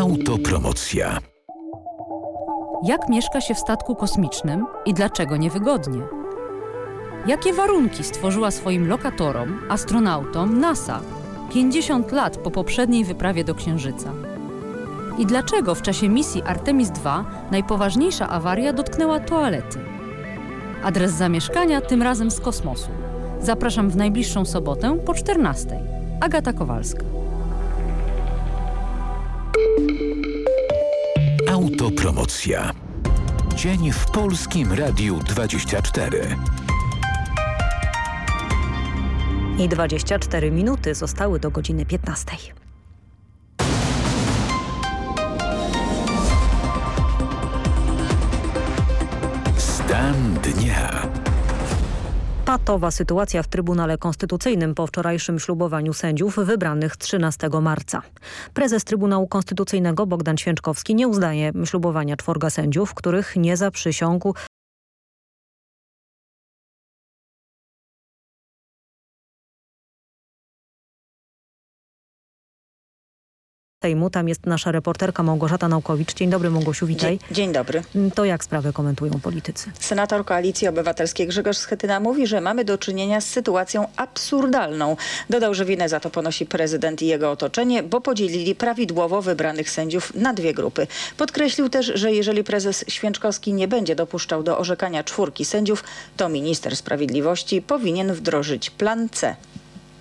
Autopromocja. Jak mieszka się w statku kosmicznym i dlaczego niewygodnie? Jakie warunki stworzyła swoim lokatorom, astronautom NASA 50 lat po poprzedniej wyprawie do Księżyca? I dlaczego w czasie misji Artemis II najpoważniejsza awaria dotknęła toalety? Adres zamieszkania tym razem z kosmosu. Zapraszam w najbliższą sobotę po 14. Agata Kowalska. Autopromocja. Dzień w Polskim Radiu 24. I 24 minuty zostały do godziny 15. Stan dnia. Patowa sytuacja w Trybunale Konstytucyjnym po wczorajszym ślubowaniu sędziów wybranych 13 marca. Prezes Trybunału Konstytucyjnego Bogdan Święczkowski nie uznaje ślubowania czworga sędziów, których nie zaprzysiągł Sejmu. Tam jest nasza reporterka Małgorzata Naukowicz. Dzień dobry Małgosiu, witaj. Dzień, dzień dobry. To jak sprawę komentują politycy? Senator Koalicji Obywatelskiej Grzegorz Schetyna mówi, że mamy do czynienia z sytuacją absurdalną. Dodał, że winę za to ponosi prezydent i jego otoczenie, bo podzielili prawidłowo wybranych sędziów na dwie grupy. Podkreślił też, że jeżeli prezes Święczkowski nie będzie dopuszczał do orzekania czwórki sędziów, to minister sprawiedliwości powinien wdrożyć plan C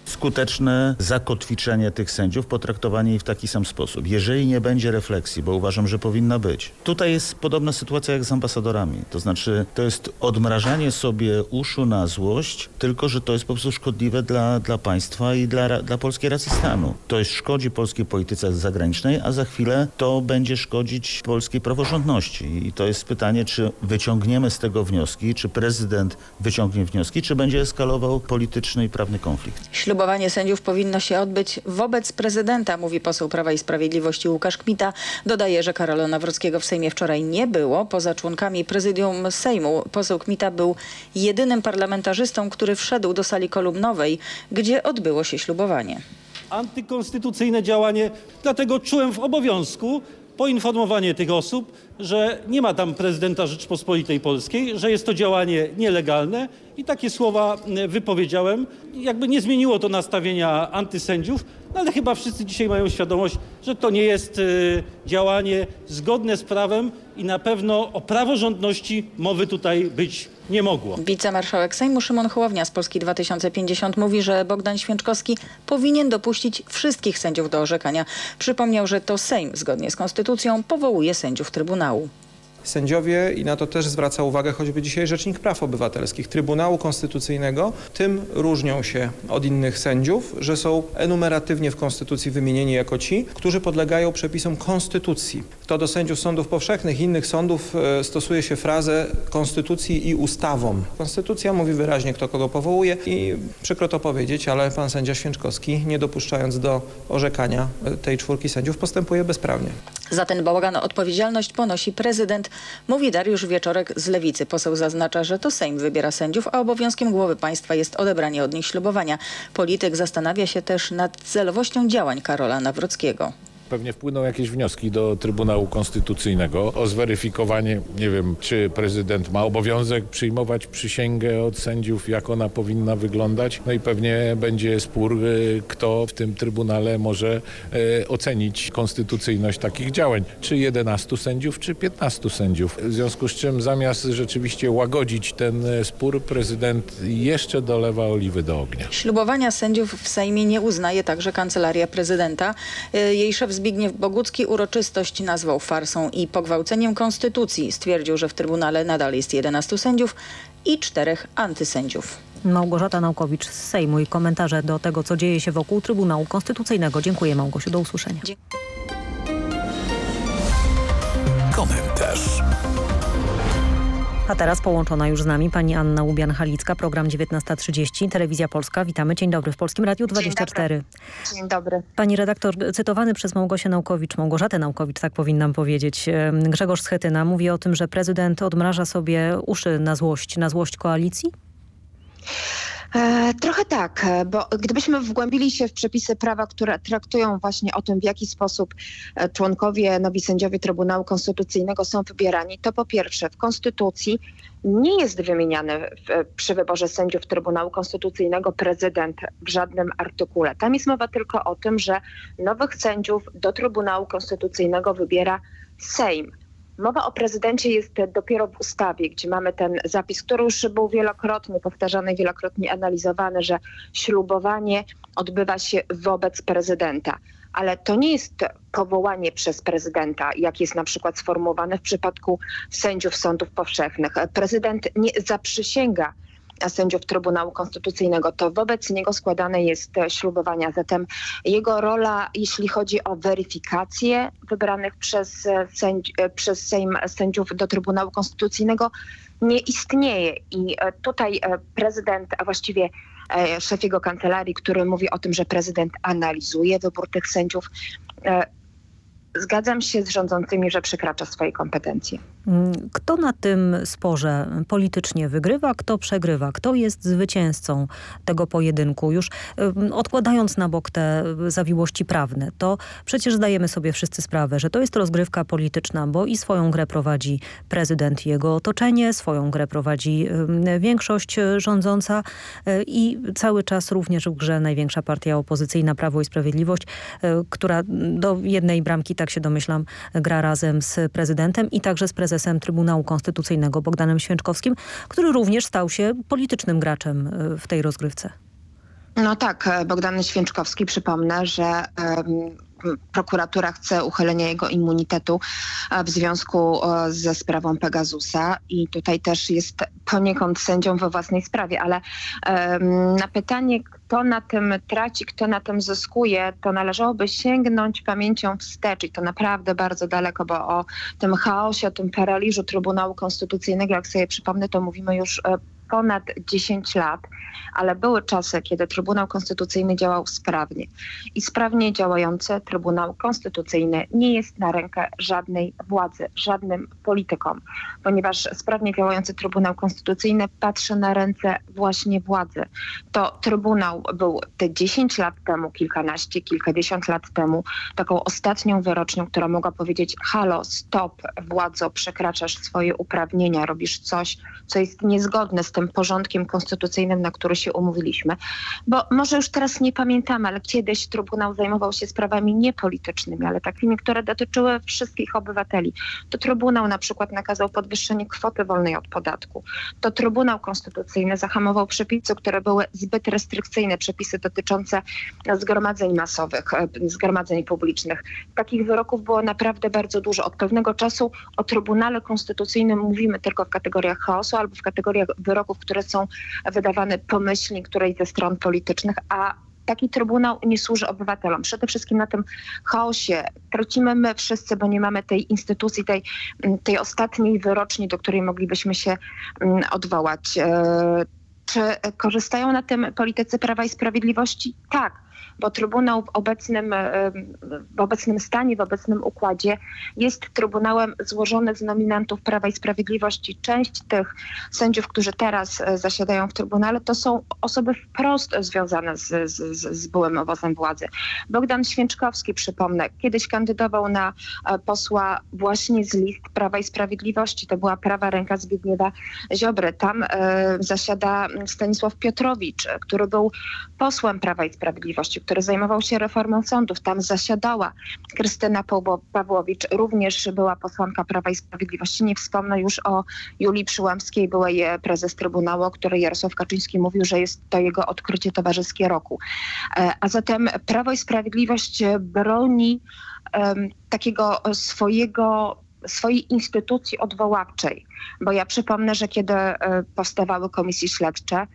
skuteczne zakotwiczenie tych sędziów, potraktowanie ich w taki sam sposób. Jeżeli nie będzie refleksji, bo uważam, że powinna być. Tutaj jest podobna sytuacja jak z ambasadorami. To znaczy, to jest odmrażanie sobie uszu na złość, tylko że to jest po prostu szkodliwe dla, dla państwa i dla, dla polskiej racji stanu. To jest szkodzi polskiej polityce zagranicznej, a za chwilę to będzie szkodzić polskiej praworządności. I to jest pytanie, czy wyciągniemy z tego wnioski, czy prezydent wyciągnie wnioski, czy będzie eskalował polityczny i prawny konflikt. Ślubowanie sędziów powinno się odbyć wobec prezydenta, mówi poseł Prawa i Sprawiedliwości Łukasz Kmita. Dodaje, że Karola Nawrockiego w Sejmie wczoraj nie było. Poza członkami prezydium Sejmu poseł Kmita był jedynym parlamentarzystą, który wszedł do sali kolumnowej, gdzie odbyło się ślubowanie. Antykonstytucyjne działanie, dlatego czułem w obowiązku poinformowanie tych osób, że nie ma tam prezydenta Rzeczpospolitej Polskiej, że jest to działanie nielegalne i takie słowa wypowiedziałem. Jakby nie zmieniło to nastawienia antysędziów, no ale chyba wszyscy dzisiaj mają świadomość, że to nie jest y, działanie zgodne z prawem i na pewno o praworządności mowy tutaj być nie mogło. Wicemarszałek Sejmu Szymon Hołownia z Polski 2050 mówi, że Bogdan Święczkowski powinien dopuścić wszystkich sędziów do orzekania. Przypomniał, że to Sejm zgodnie z konstytucją powołuje sędziów Trybunału. Sędziowie, i na to też zwraca uwagę choćby dzisiaj Rzecznik Praw Obywatelskich, Trybunału Konstytucyjnego, tym różnią się od innych sędziów, że są enumeratywnie w Konstytucji wymienieni jako ci, którzy podlegają przepisom Konstytucji. To do sędziów sądów powszechnych i innych sądów e, stosuje się frazę Konstytucji i ustawą. Konstytucja mówi wyraźnie, kto kogo powołuje i przykro to powiedzieć, ale pan sędzia Święczkowski, nie dopuszczając do orzekania e, tej czwórki sędziów, postępuje bezprawnie. Za ten bałagan odpowiedzialność ponosi prezydent, mówi Dariusz Wieczorek z Lewicy. Poseł zaznacza, że to Sejm wybiera sędziów, a obowiązkiem głowy państwa jest odebranie od nich ślubowania. Polityk zastanawia się też nad celowością działań Karola Nawrockiego. Pewnie wpłyną jakieś wnioski do Trybunału Konstytucyjnego o zweryfikowanie, nie wiem, czy prezydent ma obowiązek przyjmować przysięgę od sędziów, jak ona powinna wyglądać. No i pewnie będzie spór, y, kto w tym Trybunale może y, ocenić konstytucyjność takich działań. Czy 11 sędziów, czy 15 sędziów. W związku z czym zamiast rzeczywiście łagodzić ten y, spór, prezydent jeszcze dolewa oliwy do ognia. Ślubowania sędziów w Sejmie nie uznaje także Kancelaria Prezydenta. Jej szef Zbigniew Bogucki uroczystość nazwał farsą i pogwałceniem konstytucji. Stwierdził, że w Trybunale nadal jest 11 sędziów i czterech antysędziów. Małgorzata Naukowicz z Sejmu i komentarze do tego, co dzieje się wokół Trybunału Konstytucyjnego. Dziękuję Małgosiu, do usłyszenia. Komentarz. A teraz połączona już z nami pani Anna Łubian-Halicka, program 19.30, Telewizja Polska. Witamy, dzień dobry w Polskim Radiu 24. Dzień dobry. Pani redaktor, cytowany przez Małgosię Naukowicz, Małgorzatę Naukowicz, tak powinnam powiedzieć, Grzegorz Schetyna mówi o tym, że prezydent odmraża sobie uszy na złość, na złość koalicji? E, trochę tak, e, bo gdybyśmy wgłębili się w przepisy prawa, które traktują właśnie o tym, w jaki sposób e, członkowie, nowi sędziowie Trybunału Konstytucyjnego są wybierani, to po pierwsze w Konstytucji nie jest wymieniany przy wyborze sędziów Trybunału Konstytucyjnego prezydent w żadnym artykule. Tam jest mowa tylko o tym, że nowych sędziów do Trybunału Konstytucyjnego wybiera Sejm. Mowa o prezydencie jest dopiero w ustawie, gdzie mamy ten zapis, który już był wielokrotnie powtarzany, wielokrotnie analizowany, że ślubowanie odbywa się wobec prezydenta. Ale to nie jest powołanie przez prezydenta, jak jest na przykład sformułowane w przypadku sędziów sądów powszechnych. Prezydent nie zaprzysięga sędziów Trybunału Konstytucyjnego, to wobec niego składane jest e, ślubowania. Zatem jego rola, jeśli chodzi o weryfikację wybranych przez, e, e, przez Sejm sędziów do Trybunału Konstytucyjnego, nie istnieje. I tutaj prezydent, a właściwie szef jego kancelarii, który mówi o tym, że prezydent analizuje wybór tych sędziów, zgadzam się z rządzącymi, że przekracza swoje kompetencje. Mm, Kto na tym sporze politycznie wygrywa, kto przegrywa? Kto jest zwycięzcą tego pojedynku? Już odkładając na bok te zawiłości prawne, to przecież zdajemy sobie wszyscy sprawę, że to jest rozgrywka polityczna, bo i swoją grę prowadzi prezydent i jego otoczenie, swoją grę prowadzi większość y, rządząca y, i cały czas również w grze największa partia opozycyjna Prawo i Sprawiedliwość, y, która do jednej bramki, tak się domyślam, gra razem z prezydentem i także z prezesem Trybunału Konstytucyjnego Bogdanem Święczkowskim, który również stał się politycznym graczem y, w tej rozgrywce. No tak, e, Bogdan Święczkowski, przypomnę, że prokuratura chce uchylenia jego immunitetu e, w związku e, ze sprawą Pegasusa i tutaj też jest poniekąd sędzią we własnej sprawie, ale na pytanie, kto na tym traci, kto na tym zyskuje, to należałoby sięgnąć pamięcią wstecz i to naprawdę bardzo daleko, bo o tym chaosie, o tym paraliżu Trybunału Konstytucyjnego, jak sobie przypomnę, to mówimy już e, ponad 10 lat, ale były czasy, kiedy Trybunał Konstytucyjny działał sprawnie. I sprawnie działający Trybunał Konstytucyjny nie jest na rękę żadnej władzy, żadnym politykom, ponieważ sprawnie działający Trybunał Konstytucyjny patrzy na ręce właśnie władzy. To Trybunał był te 10 lat temu, kilkanaście, kilkadziesiąt lat temu, taką ostatnią wyrocznią, która mogła powiedzieć halo, stop, władzo, przekraczasz swoje uprawnienia, robisz coś, co jest niezgodne z tym porządkiem konstytucyjnym, na który się umówiliśmy. Bo może już teraz nie pamiętamy, ale kiedyś Trybunał zajmował się sprawami niepolitycznymi, ale takimi, które dotyczyły wszystkich obywateli. To Trybunał na przykład nakazał podwyższenie kwoty wolnej od podatku. To Trybunał Konstytucyjny zahamował przepisy, które były zbyt restrykcyjne, przepisy dotyczące zgromadzeń masowych, e, zgromadzeń publicznych. Takich wyroków było naprawdę bardzo dużo. Od pewnego czasu o Trybunale Konstytucyjnym mówimy tylko w kategoriach chaosu albo w kategoriach wyroków, które są wydawane pomyślnie którejś ze stron politycznych, a taki trybunał nie służy obywatelom. Przede wszystkim na tym chaosie tracimy my wszyscy, bo nie mamy tej instytucji, tej, tej ostatniej wyroczni, do której moglibyśmy się mm, odwołać. E, Czy korzystają na tym politycy Prawa i Sprawiedliwości? Tak bo Trybunał w obecnym, w obecnym stanie, w obecnym układzie jest Trybunałem złożony z nominantów Prawa i Sprawiedliwości. Część tych sędziów, którzy teraz zasiadają w Trybunale, to są osoby wprost związane z, z, z byłym owocem władzy. Bogdan Święczkowski, przypomnę, kiedyś kandydował na posła właśnie z list Prawa i Sprawiedliwości. To była prawa ręka Zbigniewa Ziobry. Tam e, zasiada Stanisław Piotrowicz, który był posłem Prawa i Sprawiedliwości, który zajmował się reformą sądów. Tam zasiadała Krystyna Pawłowicz, również była posłanka Prawa i Sprawiedliwości. Nie wspomnę już o Julii Przyłębskiej, byłej prezes Trybunału, o której Jarosław Kaczyński mówił, że jest to jego odkrycie towarzyskie roku. E, a zatem Prawo i Sprawiedliwość broni takiego swojego swojej instytucji odwoławczej. Bo ja przypomnę, że kiedy e, powstawały komisje śledcze, e,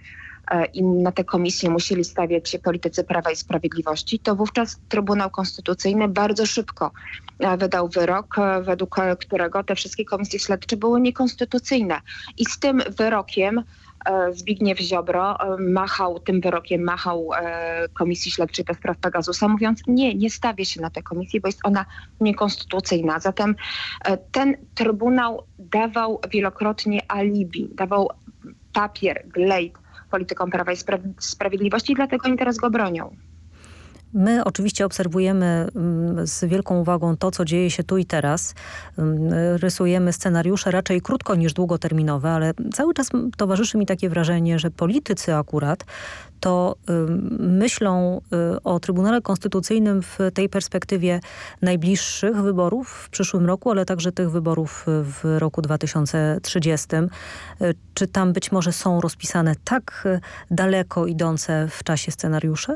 i na te komisje musieli stawiać się politycy Prawa i Sprawiedliwości, to wówczas Trybunał Konstytucyjny bardzo szybko e, wydał wyrok, według którego te wszystkie komisje śledcze były niekonstytucyjne. I z tym wyrokiem E, Zbigniew Ziobro e, machał tym wyrokiem, machał e, Komisji Śledczej do spraw Pegasusa, mówiąc nie, nie stawię się na tę komisję, bo jest ona niekonstytucyjna. Zatem ten Trybunał dawał wielokrotnie alibi, dawał papier, glejt politykom Prawa i Sprawiedliwości i dlatego oni teraz go bronią. My oczywiście obserwujemy mm, z wielką uwagą to, co dzieje się tu i teraz. Mm, rysujemy scenariusze raczej krótko niż długoterminowe, ale cały czas towarzyszy mi takie wrażenie, że politycy akurat to myślą y, o Trybunale Konstytucyjnym w tej perspektywie najbliższych wyborów w przyszłym roku, ale także tych wyborów w roku 2030. Y, czy tam być może są rozpisane tak y, daleko idące w czasie scenariusze?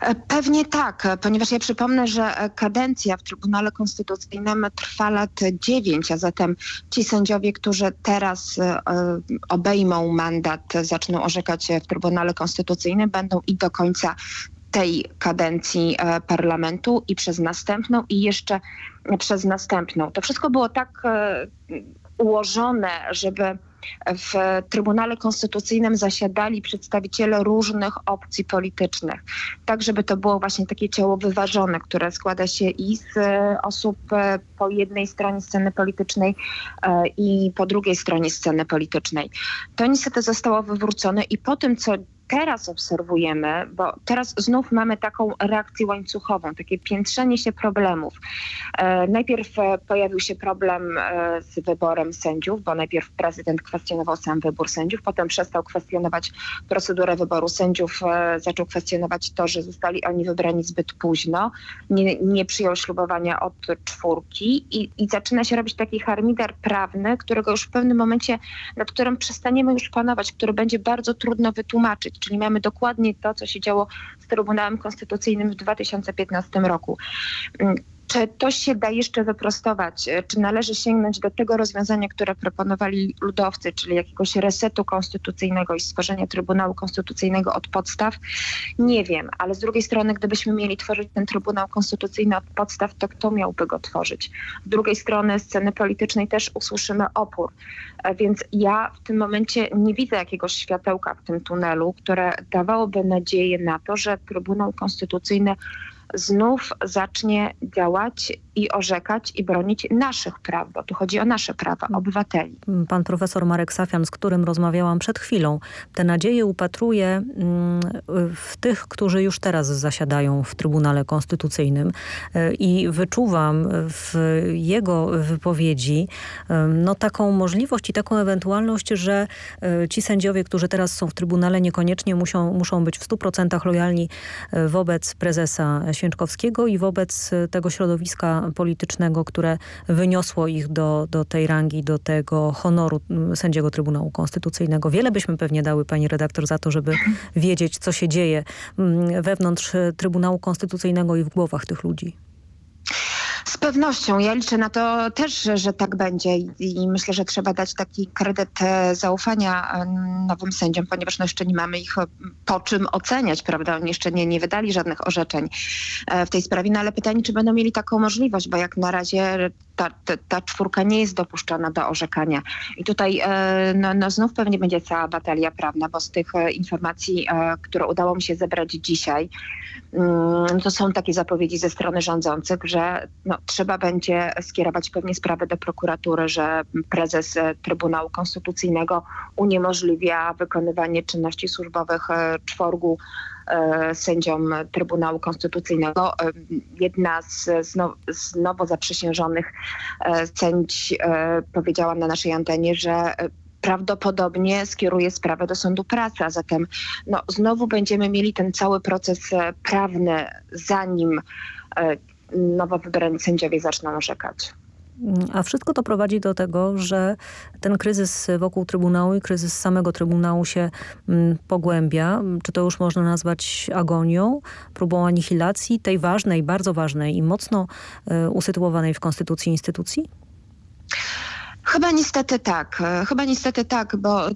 E, pewnie tak, ponieważ ja przypomnę, że kadencja w Trybunale Konstytucyjnym trwa lat 9, a zatem ci sędziowie, którzy teraz e, obejmą mandat, zaczną orzekać w Trybunale Konstytucyjnym, będą i do końca tej kadencji e, parlamentu i przez następną i jeszcze przez następną. To wszystko było tak ułożone, żeby w Trybunale Konstytucyjnym zasiadali przedstawiciele różnych opcji politycznych, tak żeby to było właśnie takie ciało wyważone, które składa się i z e, osób e, po jednej stronie sceny politycznej e, i po drugiej stronie sceny politycznej. To niestety zostało wywrócone i po tym, co teraz obserwujemy, bo teraz znów mamy taką reakcję łańcuchową, takie piętrzenie się problemów. E, najpierw e, pojawił się problem e, z wyborem sędziów, bo najpierw prezydent kwestionował sam wybór sędziów, potem przestał kwestionować procedurę wyboru sędziów, zaczął kwestionować to, że zostali oni wybrani zbyt późno, nie, nie przyjął ślubowania od czwórki i, i zaczyna się robić taki harmider prawny, którego już w pewnym momencie, nad którym przestaniemy już panować, który będzie bardzo trudno wytłumaczyć czyli mamy dokładnie to, co się działo z Trybunałem Konstytucyjnym w 2015 roku. Czy to się da jeszcze wyprostować? Czy należy sięgnąć do tego rozwiązania, które proponowali ludowcy, czyli jakiegoś resetu konstytucyjnego i stworzenia Trybunału Konstytucyjnego od podstaw? Nie wiem, ale z drugiej strony, gdybyśmy mieli tworzyć ten Trybunał Konstytucyjny od podstaw, to kto miałby go tworzyć? Z drugiej strony sceny politycznej też usłyszymy opór. E, więc ja w tym momencie nie widzę jakiegoś światełka w tym tunelu, które dawałoby nadzieję na to, że Trybunał Konstytucyjny znów zacznie działać i orzekać i bronić naszych praw, bo tu chodzi o nasze prawa obywateli. Pan profesor Marek Safian, z którym rozmawiałam przed chwilą, te nadzieje upatruje mm, w tych, którzy już teraz zasiadają w Trybunale Konstytucyjnym e, i wyczuwam w jego wypowiedzi no, taką możliwość i taką ewentualność, że e, ci sędziowie, którzy teraz są w Trybunale niekoniecznie muszą, muszą być w 100% lojalni e, wobec prezesa Święczkowskiego i wobec tego środowiska politycznego, które wyniosło ich do, do tej rangi, do tego honoru sędziego Trybunału Konstytucyjnego. Wiele byśmy pewnie dały, pani redaktor, za to, żeby wiedzieć, co się dzieje wewnątrz Trybunału Konstytucyjnego i w głowach tych ludzi. Z pewnością. Ja liczę na to też, że, tak będzie i myślę, że trzeba dać taki kredyt e, zaufania e, nowym sędziom, ponieważ no jeszcze nie mamy ich e, po czym oceniać, prawda? Oni jeszcze nie, nie wydali żadnych orzeczeń w tej sprawie, no ale pytanie, czy będą mieli taką możliwość, bo jak na razie ta, ta, ta, czwórka nie jest dopuszczana do orzekania. I tutaj no, no znów pewnie będzie cała batalia prawna, bo z tych informacji, które udało mi się zebrać dzisiaj, mm, to są takie zapowiedzi ze strony rządzących, że no, trzeba będzie skierować pewnie sprawę do prokuratury, że prezes Trybunału Konstytucyjnego uniemożliwia wykonywanie czynności służbowych czworgu E, sędziom Trybunału Konstytucyjnego. E, jedna z, z nowo zaprzysiężonych e, sędzi powiedziała na naszej antenie, że prawdopodobnie skieruje sprawę do sądu pracy, a zatem no, znowu będziemy mieli ten cały proces prawny, zanim nowo wybrani sędziowie zaczną orzekać. A wszystko to prowadzi do tego, że ten kryzys wokół Trybunału i kryzys samego Trybunału się mm, pogłębia. Czy to już można nazwać agonią, próbą anihilacji tej ważnej, bardzo ważnej i mocno e, usytuowanej w Konstytucji instytucji? Chyba niestety tak. E, chyba niestety tak, bo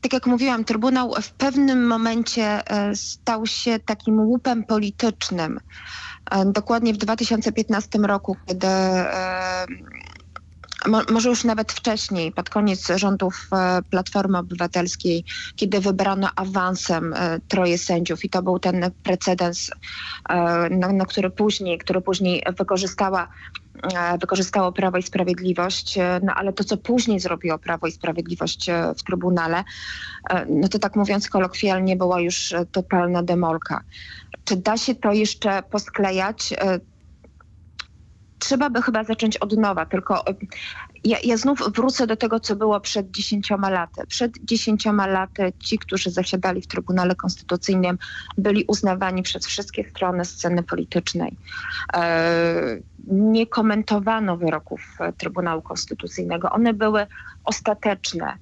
tak jak mówiłam, Trybunał w pewnym momencie e, stał się takim łupem politycznym. Dokładnie w 2015 roku, kiedy może już nawet wcześniej, pod koniec rządów e, Platformy Obywatelskiej, kiedy wybrano awansem e, troje sędziów i to był ten precedens, e, no, no, który później, który później wykorzystała wykorzystało Prawo i Sprawiedliwość, no ale to, co później zrobiło Prawo i Sprawiedliwość w Trybunale, no to tak mówiąc kolokwialnie była już totalna demolka. Czy da się to jeszcze posklejać? Trzeba by chyba zacząć od nowa, tylko e, ja, ja znów wrócę do tego, co było przed dziesięcioma laty. Przed dziesięcioma laty ci, którzy zasiadali w Trybunale Konstytucyjnym, byli uznawani przez wszystkie strony sceny politycznej. E, nie komentowano wyroków Trybunału Konstytucyjnego. One były ostateczne.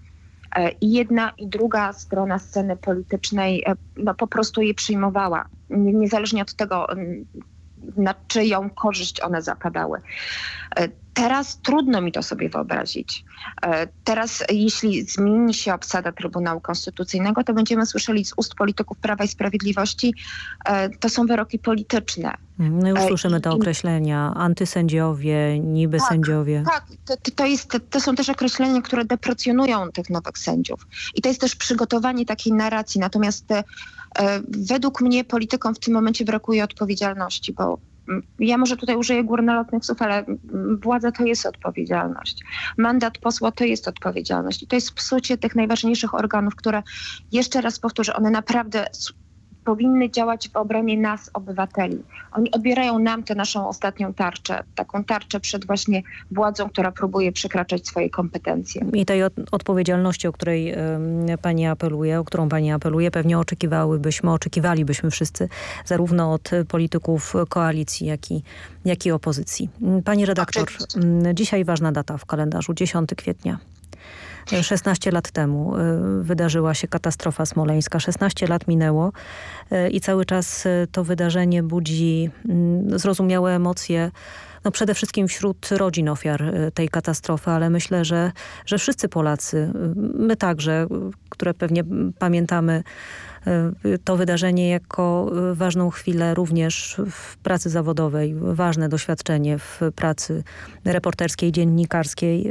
E, I jedna i druga strona sceny politycznej no, po prostu je przyjmowała. Niezależnie od tego, na czyją korzyść one zapadały. E, teraz trudno mi to sobie wyobrazić. E, teraz, jeśli zmieni się obsada Trybunału Konstytucyjnego, to będziemy słyszeli z ust polityków Prawa i Sprawiedliwości, e, to są wyroki polityczne. No już słyszymy te określenia, antysędziowie, niby tak, sędziowie. Tak, to, to, jest, to są też określenia, które deprecjonują tych nowych sędziów. I to jest też przygotowanie takiej narracji. Natomiast E, według mnie politykom w tym momencie brakuje odpowiedzialności, bo ja może tutaj użyję górnolotnych słów, ale władza to jest odpowiedzialność. Mandat posła to jest odpowiedzialność. I to jest psucie tych najważniejszych organów, które, jeszcze raz powtórzę, one naprawdę powinny działać w obronie nas, obywateli. Oni odbierają nam tę naszą ostatnią tarczę, taką tarczę przed właśnie władzą, która próbuje przekraczać swoje kompetencje. I tej od odpowiedzialności, o której y, pani apeluje, o którą pani apeluje, pewnie oczekiwałybyśmy, oczekiwalibyśmy wszyscy, zarówno od polityków koalicji, jak i, jak i opozycji. Pani redaktor, dzisiaj ważna data w kalendarzu, 10 kwietnia. 16 lat temu y, wydarzyła się katastrofa smoleńska. 16 lat minęło y, i cały czas y, to wydarzenie budzi mm, zrozumiałe emocje no przede wszystkim wśród rodzin ofiar tej katastrofy, ale myślę, że, że wszyscy Polacy, my także, które pewnie pamiętamy to wydarzenie jako y, ważną chwilę również w pracy zawodowej, ważne doświadczenie w pracy reporterskiej, dziennikarskiej.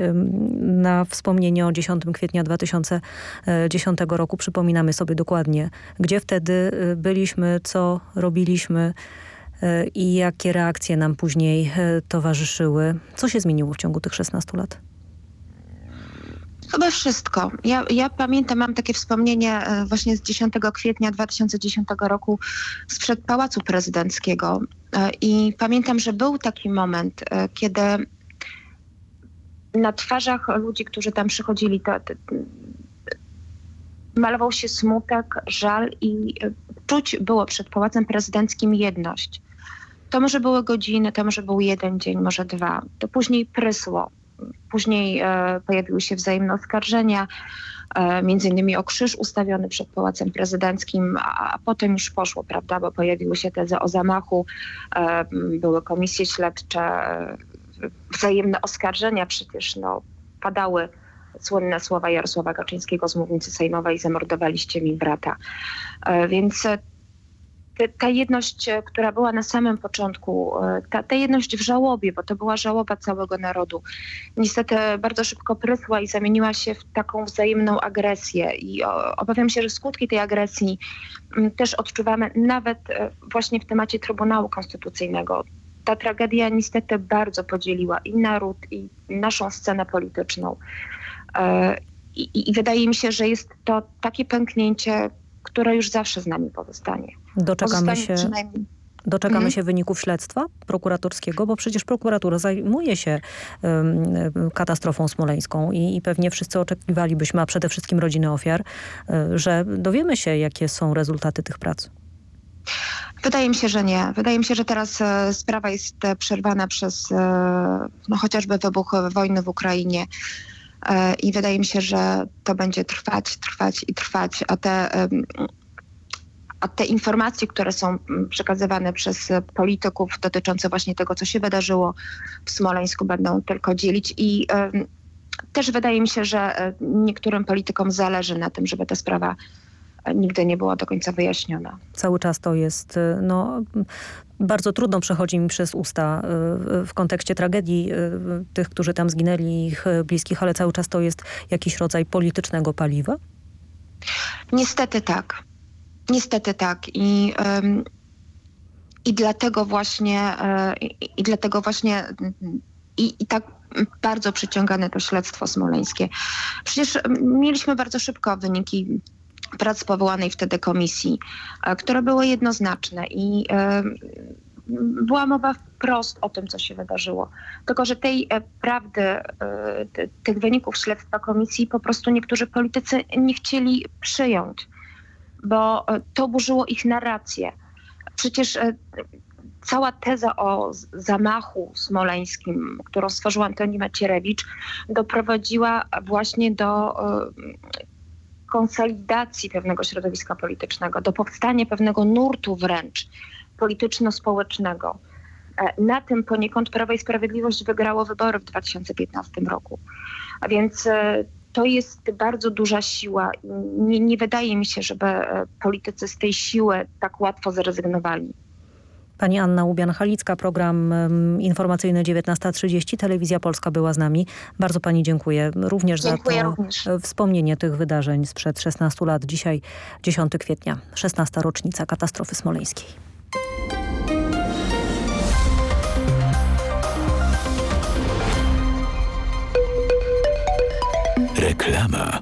Na wspomnienie o 10 kwietnia 2010 roku przypominamy sobie dokładnie, gdzie wtedy y, byliśmy, co robiliśmy i jakie reakcje nam później towarzyszyły. Co się zmieniło w ciągu tych 16 lat? Chyba wszystko. Ja, ja pamiętam, mam takie wspomnienie e, właśnie z 10 kwietnia 2010 roku sprzed Pałacu Prezydenckiego e, i pamiętam, że był taki moment, e, kiedy na twarzach ludzi, którzy tam przychodzili, to, to, malował się smutek, żal i czuć było przed Pałacem Prezydenckim jedność. To może były godziny, to może był jeden dzień, może dwa. To później prysło. Później e, pojawiły się wzajemne oskarżenia, e, między innymi o krzyż ustawiony przed Pałacem Prezydenckim, a, potem już poszło, prawda, bo pojawiły się tezy o zamachu, e, były komisje śledcze, wzajemne oskarżenia przecież, no, padały słynne słowa Jarosława Kaczyńskiego z mównicy sejmowej zamordowaliście mi brata. Więc ta jedność, która była na samym początku, ta, ta jedność w żałobie, bo to była żałoba całego narodu, niestety bardzo szybko prysła i zamieniła się w taką wzajemną agresję. I obawiam się, że skutki tej agresji mm, też odczuwamy nawet właśnie w temacie Trybunału Konstytucyjnego ta tragedia niestety bardzo podzieliła i naród, i naszą scenę polityczną. E, I, I, wydaje mi się, że jest to takie pęknięcie, które już zawsze z nami pozostanie. Doczekamy się. Doczekamy mhm. się wyników śledztwa prokuratorskiego, bo przecież prokuratura zajmuje się katastrofą smoleńską i, i, pewnie wszyscy oczekiwalibyśmy, a przede wszystkim rodziny ofiar, y, że dowiemy się, jakie są rezultaty tych prac. Wydaje mi się, że nie. Wydaje mi się, że teraz e, sprawa jest e, przerwana przez e, no, chociażby wybuch wojny w Ukrainie. I wydaje mi się, że to będzie trwać, trwać i trwać, a te, a te informacje, które są przekazywane przez polityków dotyczące właśnie tego, co się wydarzyło w Smoleńsku, będą tylko dzielić. I też wydaje mi się, że niektórym politykom zależy na tym, żeby ta sprawa nigdy nie była do końca wyjaśniona. Cały czas to jest, y, no, bardzo trudno przechodzi mi przez usta y, w kontekście tragedii y, tych, którzy tam zginęli, ich bliskich, ale cały czas to jest jakiś rodzaj politycznego paliwa? Niestety tak. Niestety tak. I, i dlatego właśnie i, i dlatego właśnie i, i tak bardzo przyciągane to śledztwo smoleńskie. Przecież mieliśmy bardzo szybko wyniki prac powołanej wtedy komisji, e, które były jednoznaczne i e, była mowa wprost o tym, co się wydarzyło. Tylko, że tej e, prawdy, tych wyników śledztwa komisji po prostu niektórzy politycy nie chcieli przyjąć, bo to burzyło ich narrację. Przecież cała teza o zamachu smoleńskim, którą stworzył Antoni Macierewicz, doprowadziła właśnie do konsolidacji pewnego środowiska politycznego, do powstania pewnego nurtu wręcz polityczno-społecznego. E, na tym poniekąd Prawo i Sprawiedliwość wygrało wybory w 2015 roku. A więc e, to jest bardzo duża siła nie, nie wydaje mi się, żeby e, politycy z tej siły tak łatwo zrezygnowali. Pani Anna Łubian-Halicka, program informacyjny 19.30. Telewizja Polska była z nami. Bardzo Pani dziękuję również dziękuję za to również. wspomnienie tych wydarzeń sprzed 16 lat. Dzisiaj 10 kwietnia, 16. rocznica katastrofy smoleńskiej. Reklama.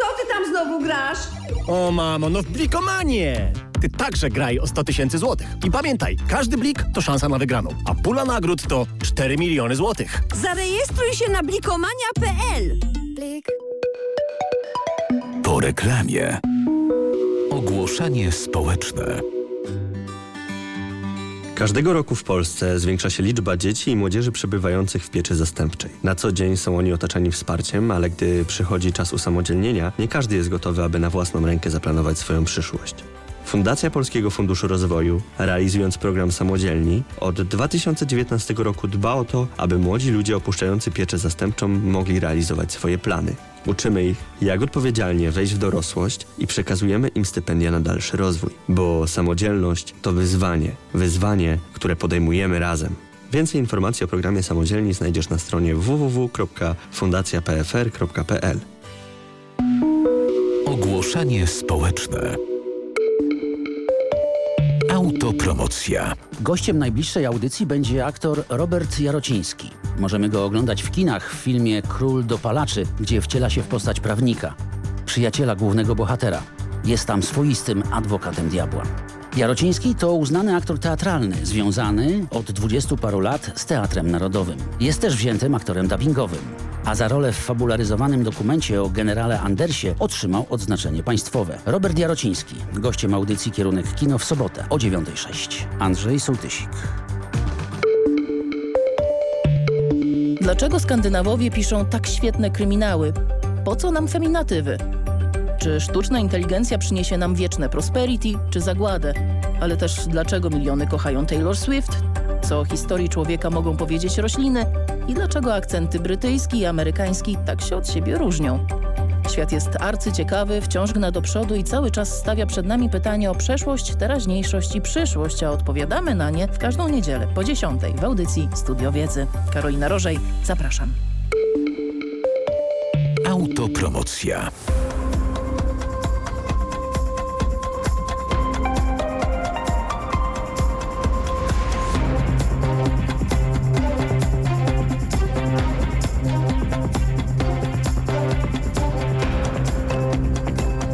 Co ty tam znowu grasz? O mamo, no w blikomanie! Ty także graj o 100 tysięcy złotych. I pamiętaj, każdy blik to szansa na wygraną, a pula nagród to 4 miliony złotych. Zarejestruj się na blikomania.pl Blik. Po reklamie. Ogłoszenie społeczne. Każdego roku w Polsce zwiększa się liczba dzieci i młodzieży przebywających w pieczy zastępczej. Na co dzień są oni otaczani wsparciem, ale gdy przychodzi czas usamodzielnienia, nie każdy jest gotowy, aby na własną rękę zaplanować swoją przyszłość. Fundacja Polskiego Funduszu Rozwoju, realizując program Samodzielni, od 2019 roku dba o to, aby młodzi ludzie opuszczający pieczę zastępczą mogli realizować swoje plany. Uczymy ich, jak odpowiedzialnie wejść w dorosłość i przekazujemy im stypendia na dalszy rozwój, bo samodzielność to wyzwanie, wyzwanie, które podejmujemy razem. Więcej informacji o programie Samodzielni znajdziesz na stronie www.fundacjapfr.pl. Ogłoszenie społeczne. Autopromocja. Gościem najbliższej audycji będzie aktor Robert Jarociński. Możemy go oglądać w kinach w filmie Król dopalaczy, gdzie wciela się w postać prawnika, przyjaciela głównego bohatera. Jest tam swoistym adwokatem diabła. Jarociński to uznany aktor teatralny, związany od dwudziestu paru lat z Teatrem Narodowym. Jest też wziętym aktorem dubbingowym. A za rolę w fabularyzowanym dokumencie o generale Andersie otrzymał odznaczenie państwowe. Robert Jarociński, gościem audycji Kierunek Kino w sobotę o 9.06. Andrzej Sołtysik. Dlaczego Skandynawowie piszą tak świetne kryminały? Po co nam feminatywy? Czy sztuczna inteligencja przyniesie nam wieczne prosperity, czy zagładę? Ale też dlaczego miliony kochają Taylor Swift? Co o historii człowieka mogą powiedzieć rośliny? I dlaczego akcenty brytyjski i amerykański tak się od siebie różnią? Świat jest arcyciekawy, wciąż gna do przodu i cały czas stawia przed nami pytanie o przeszłość, teraźniejszość i przyszłość, a odpowiadamy na nie w każdą niedzielę po 10 w audycji Studio Wiedzy. Karolina Rożej, zapraszam. Autopromocja.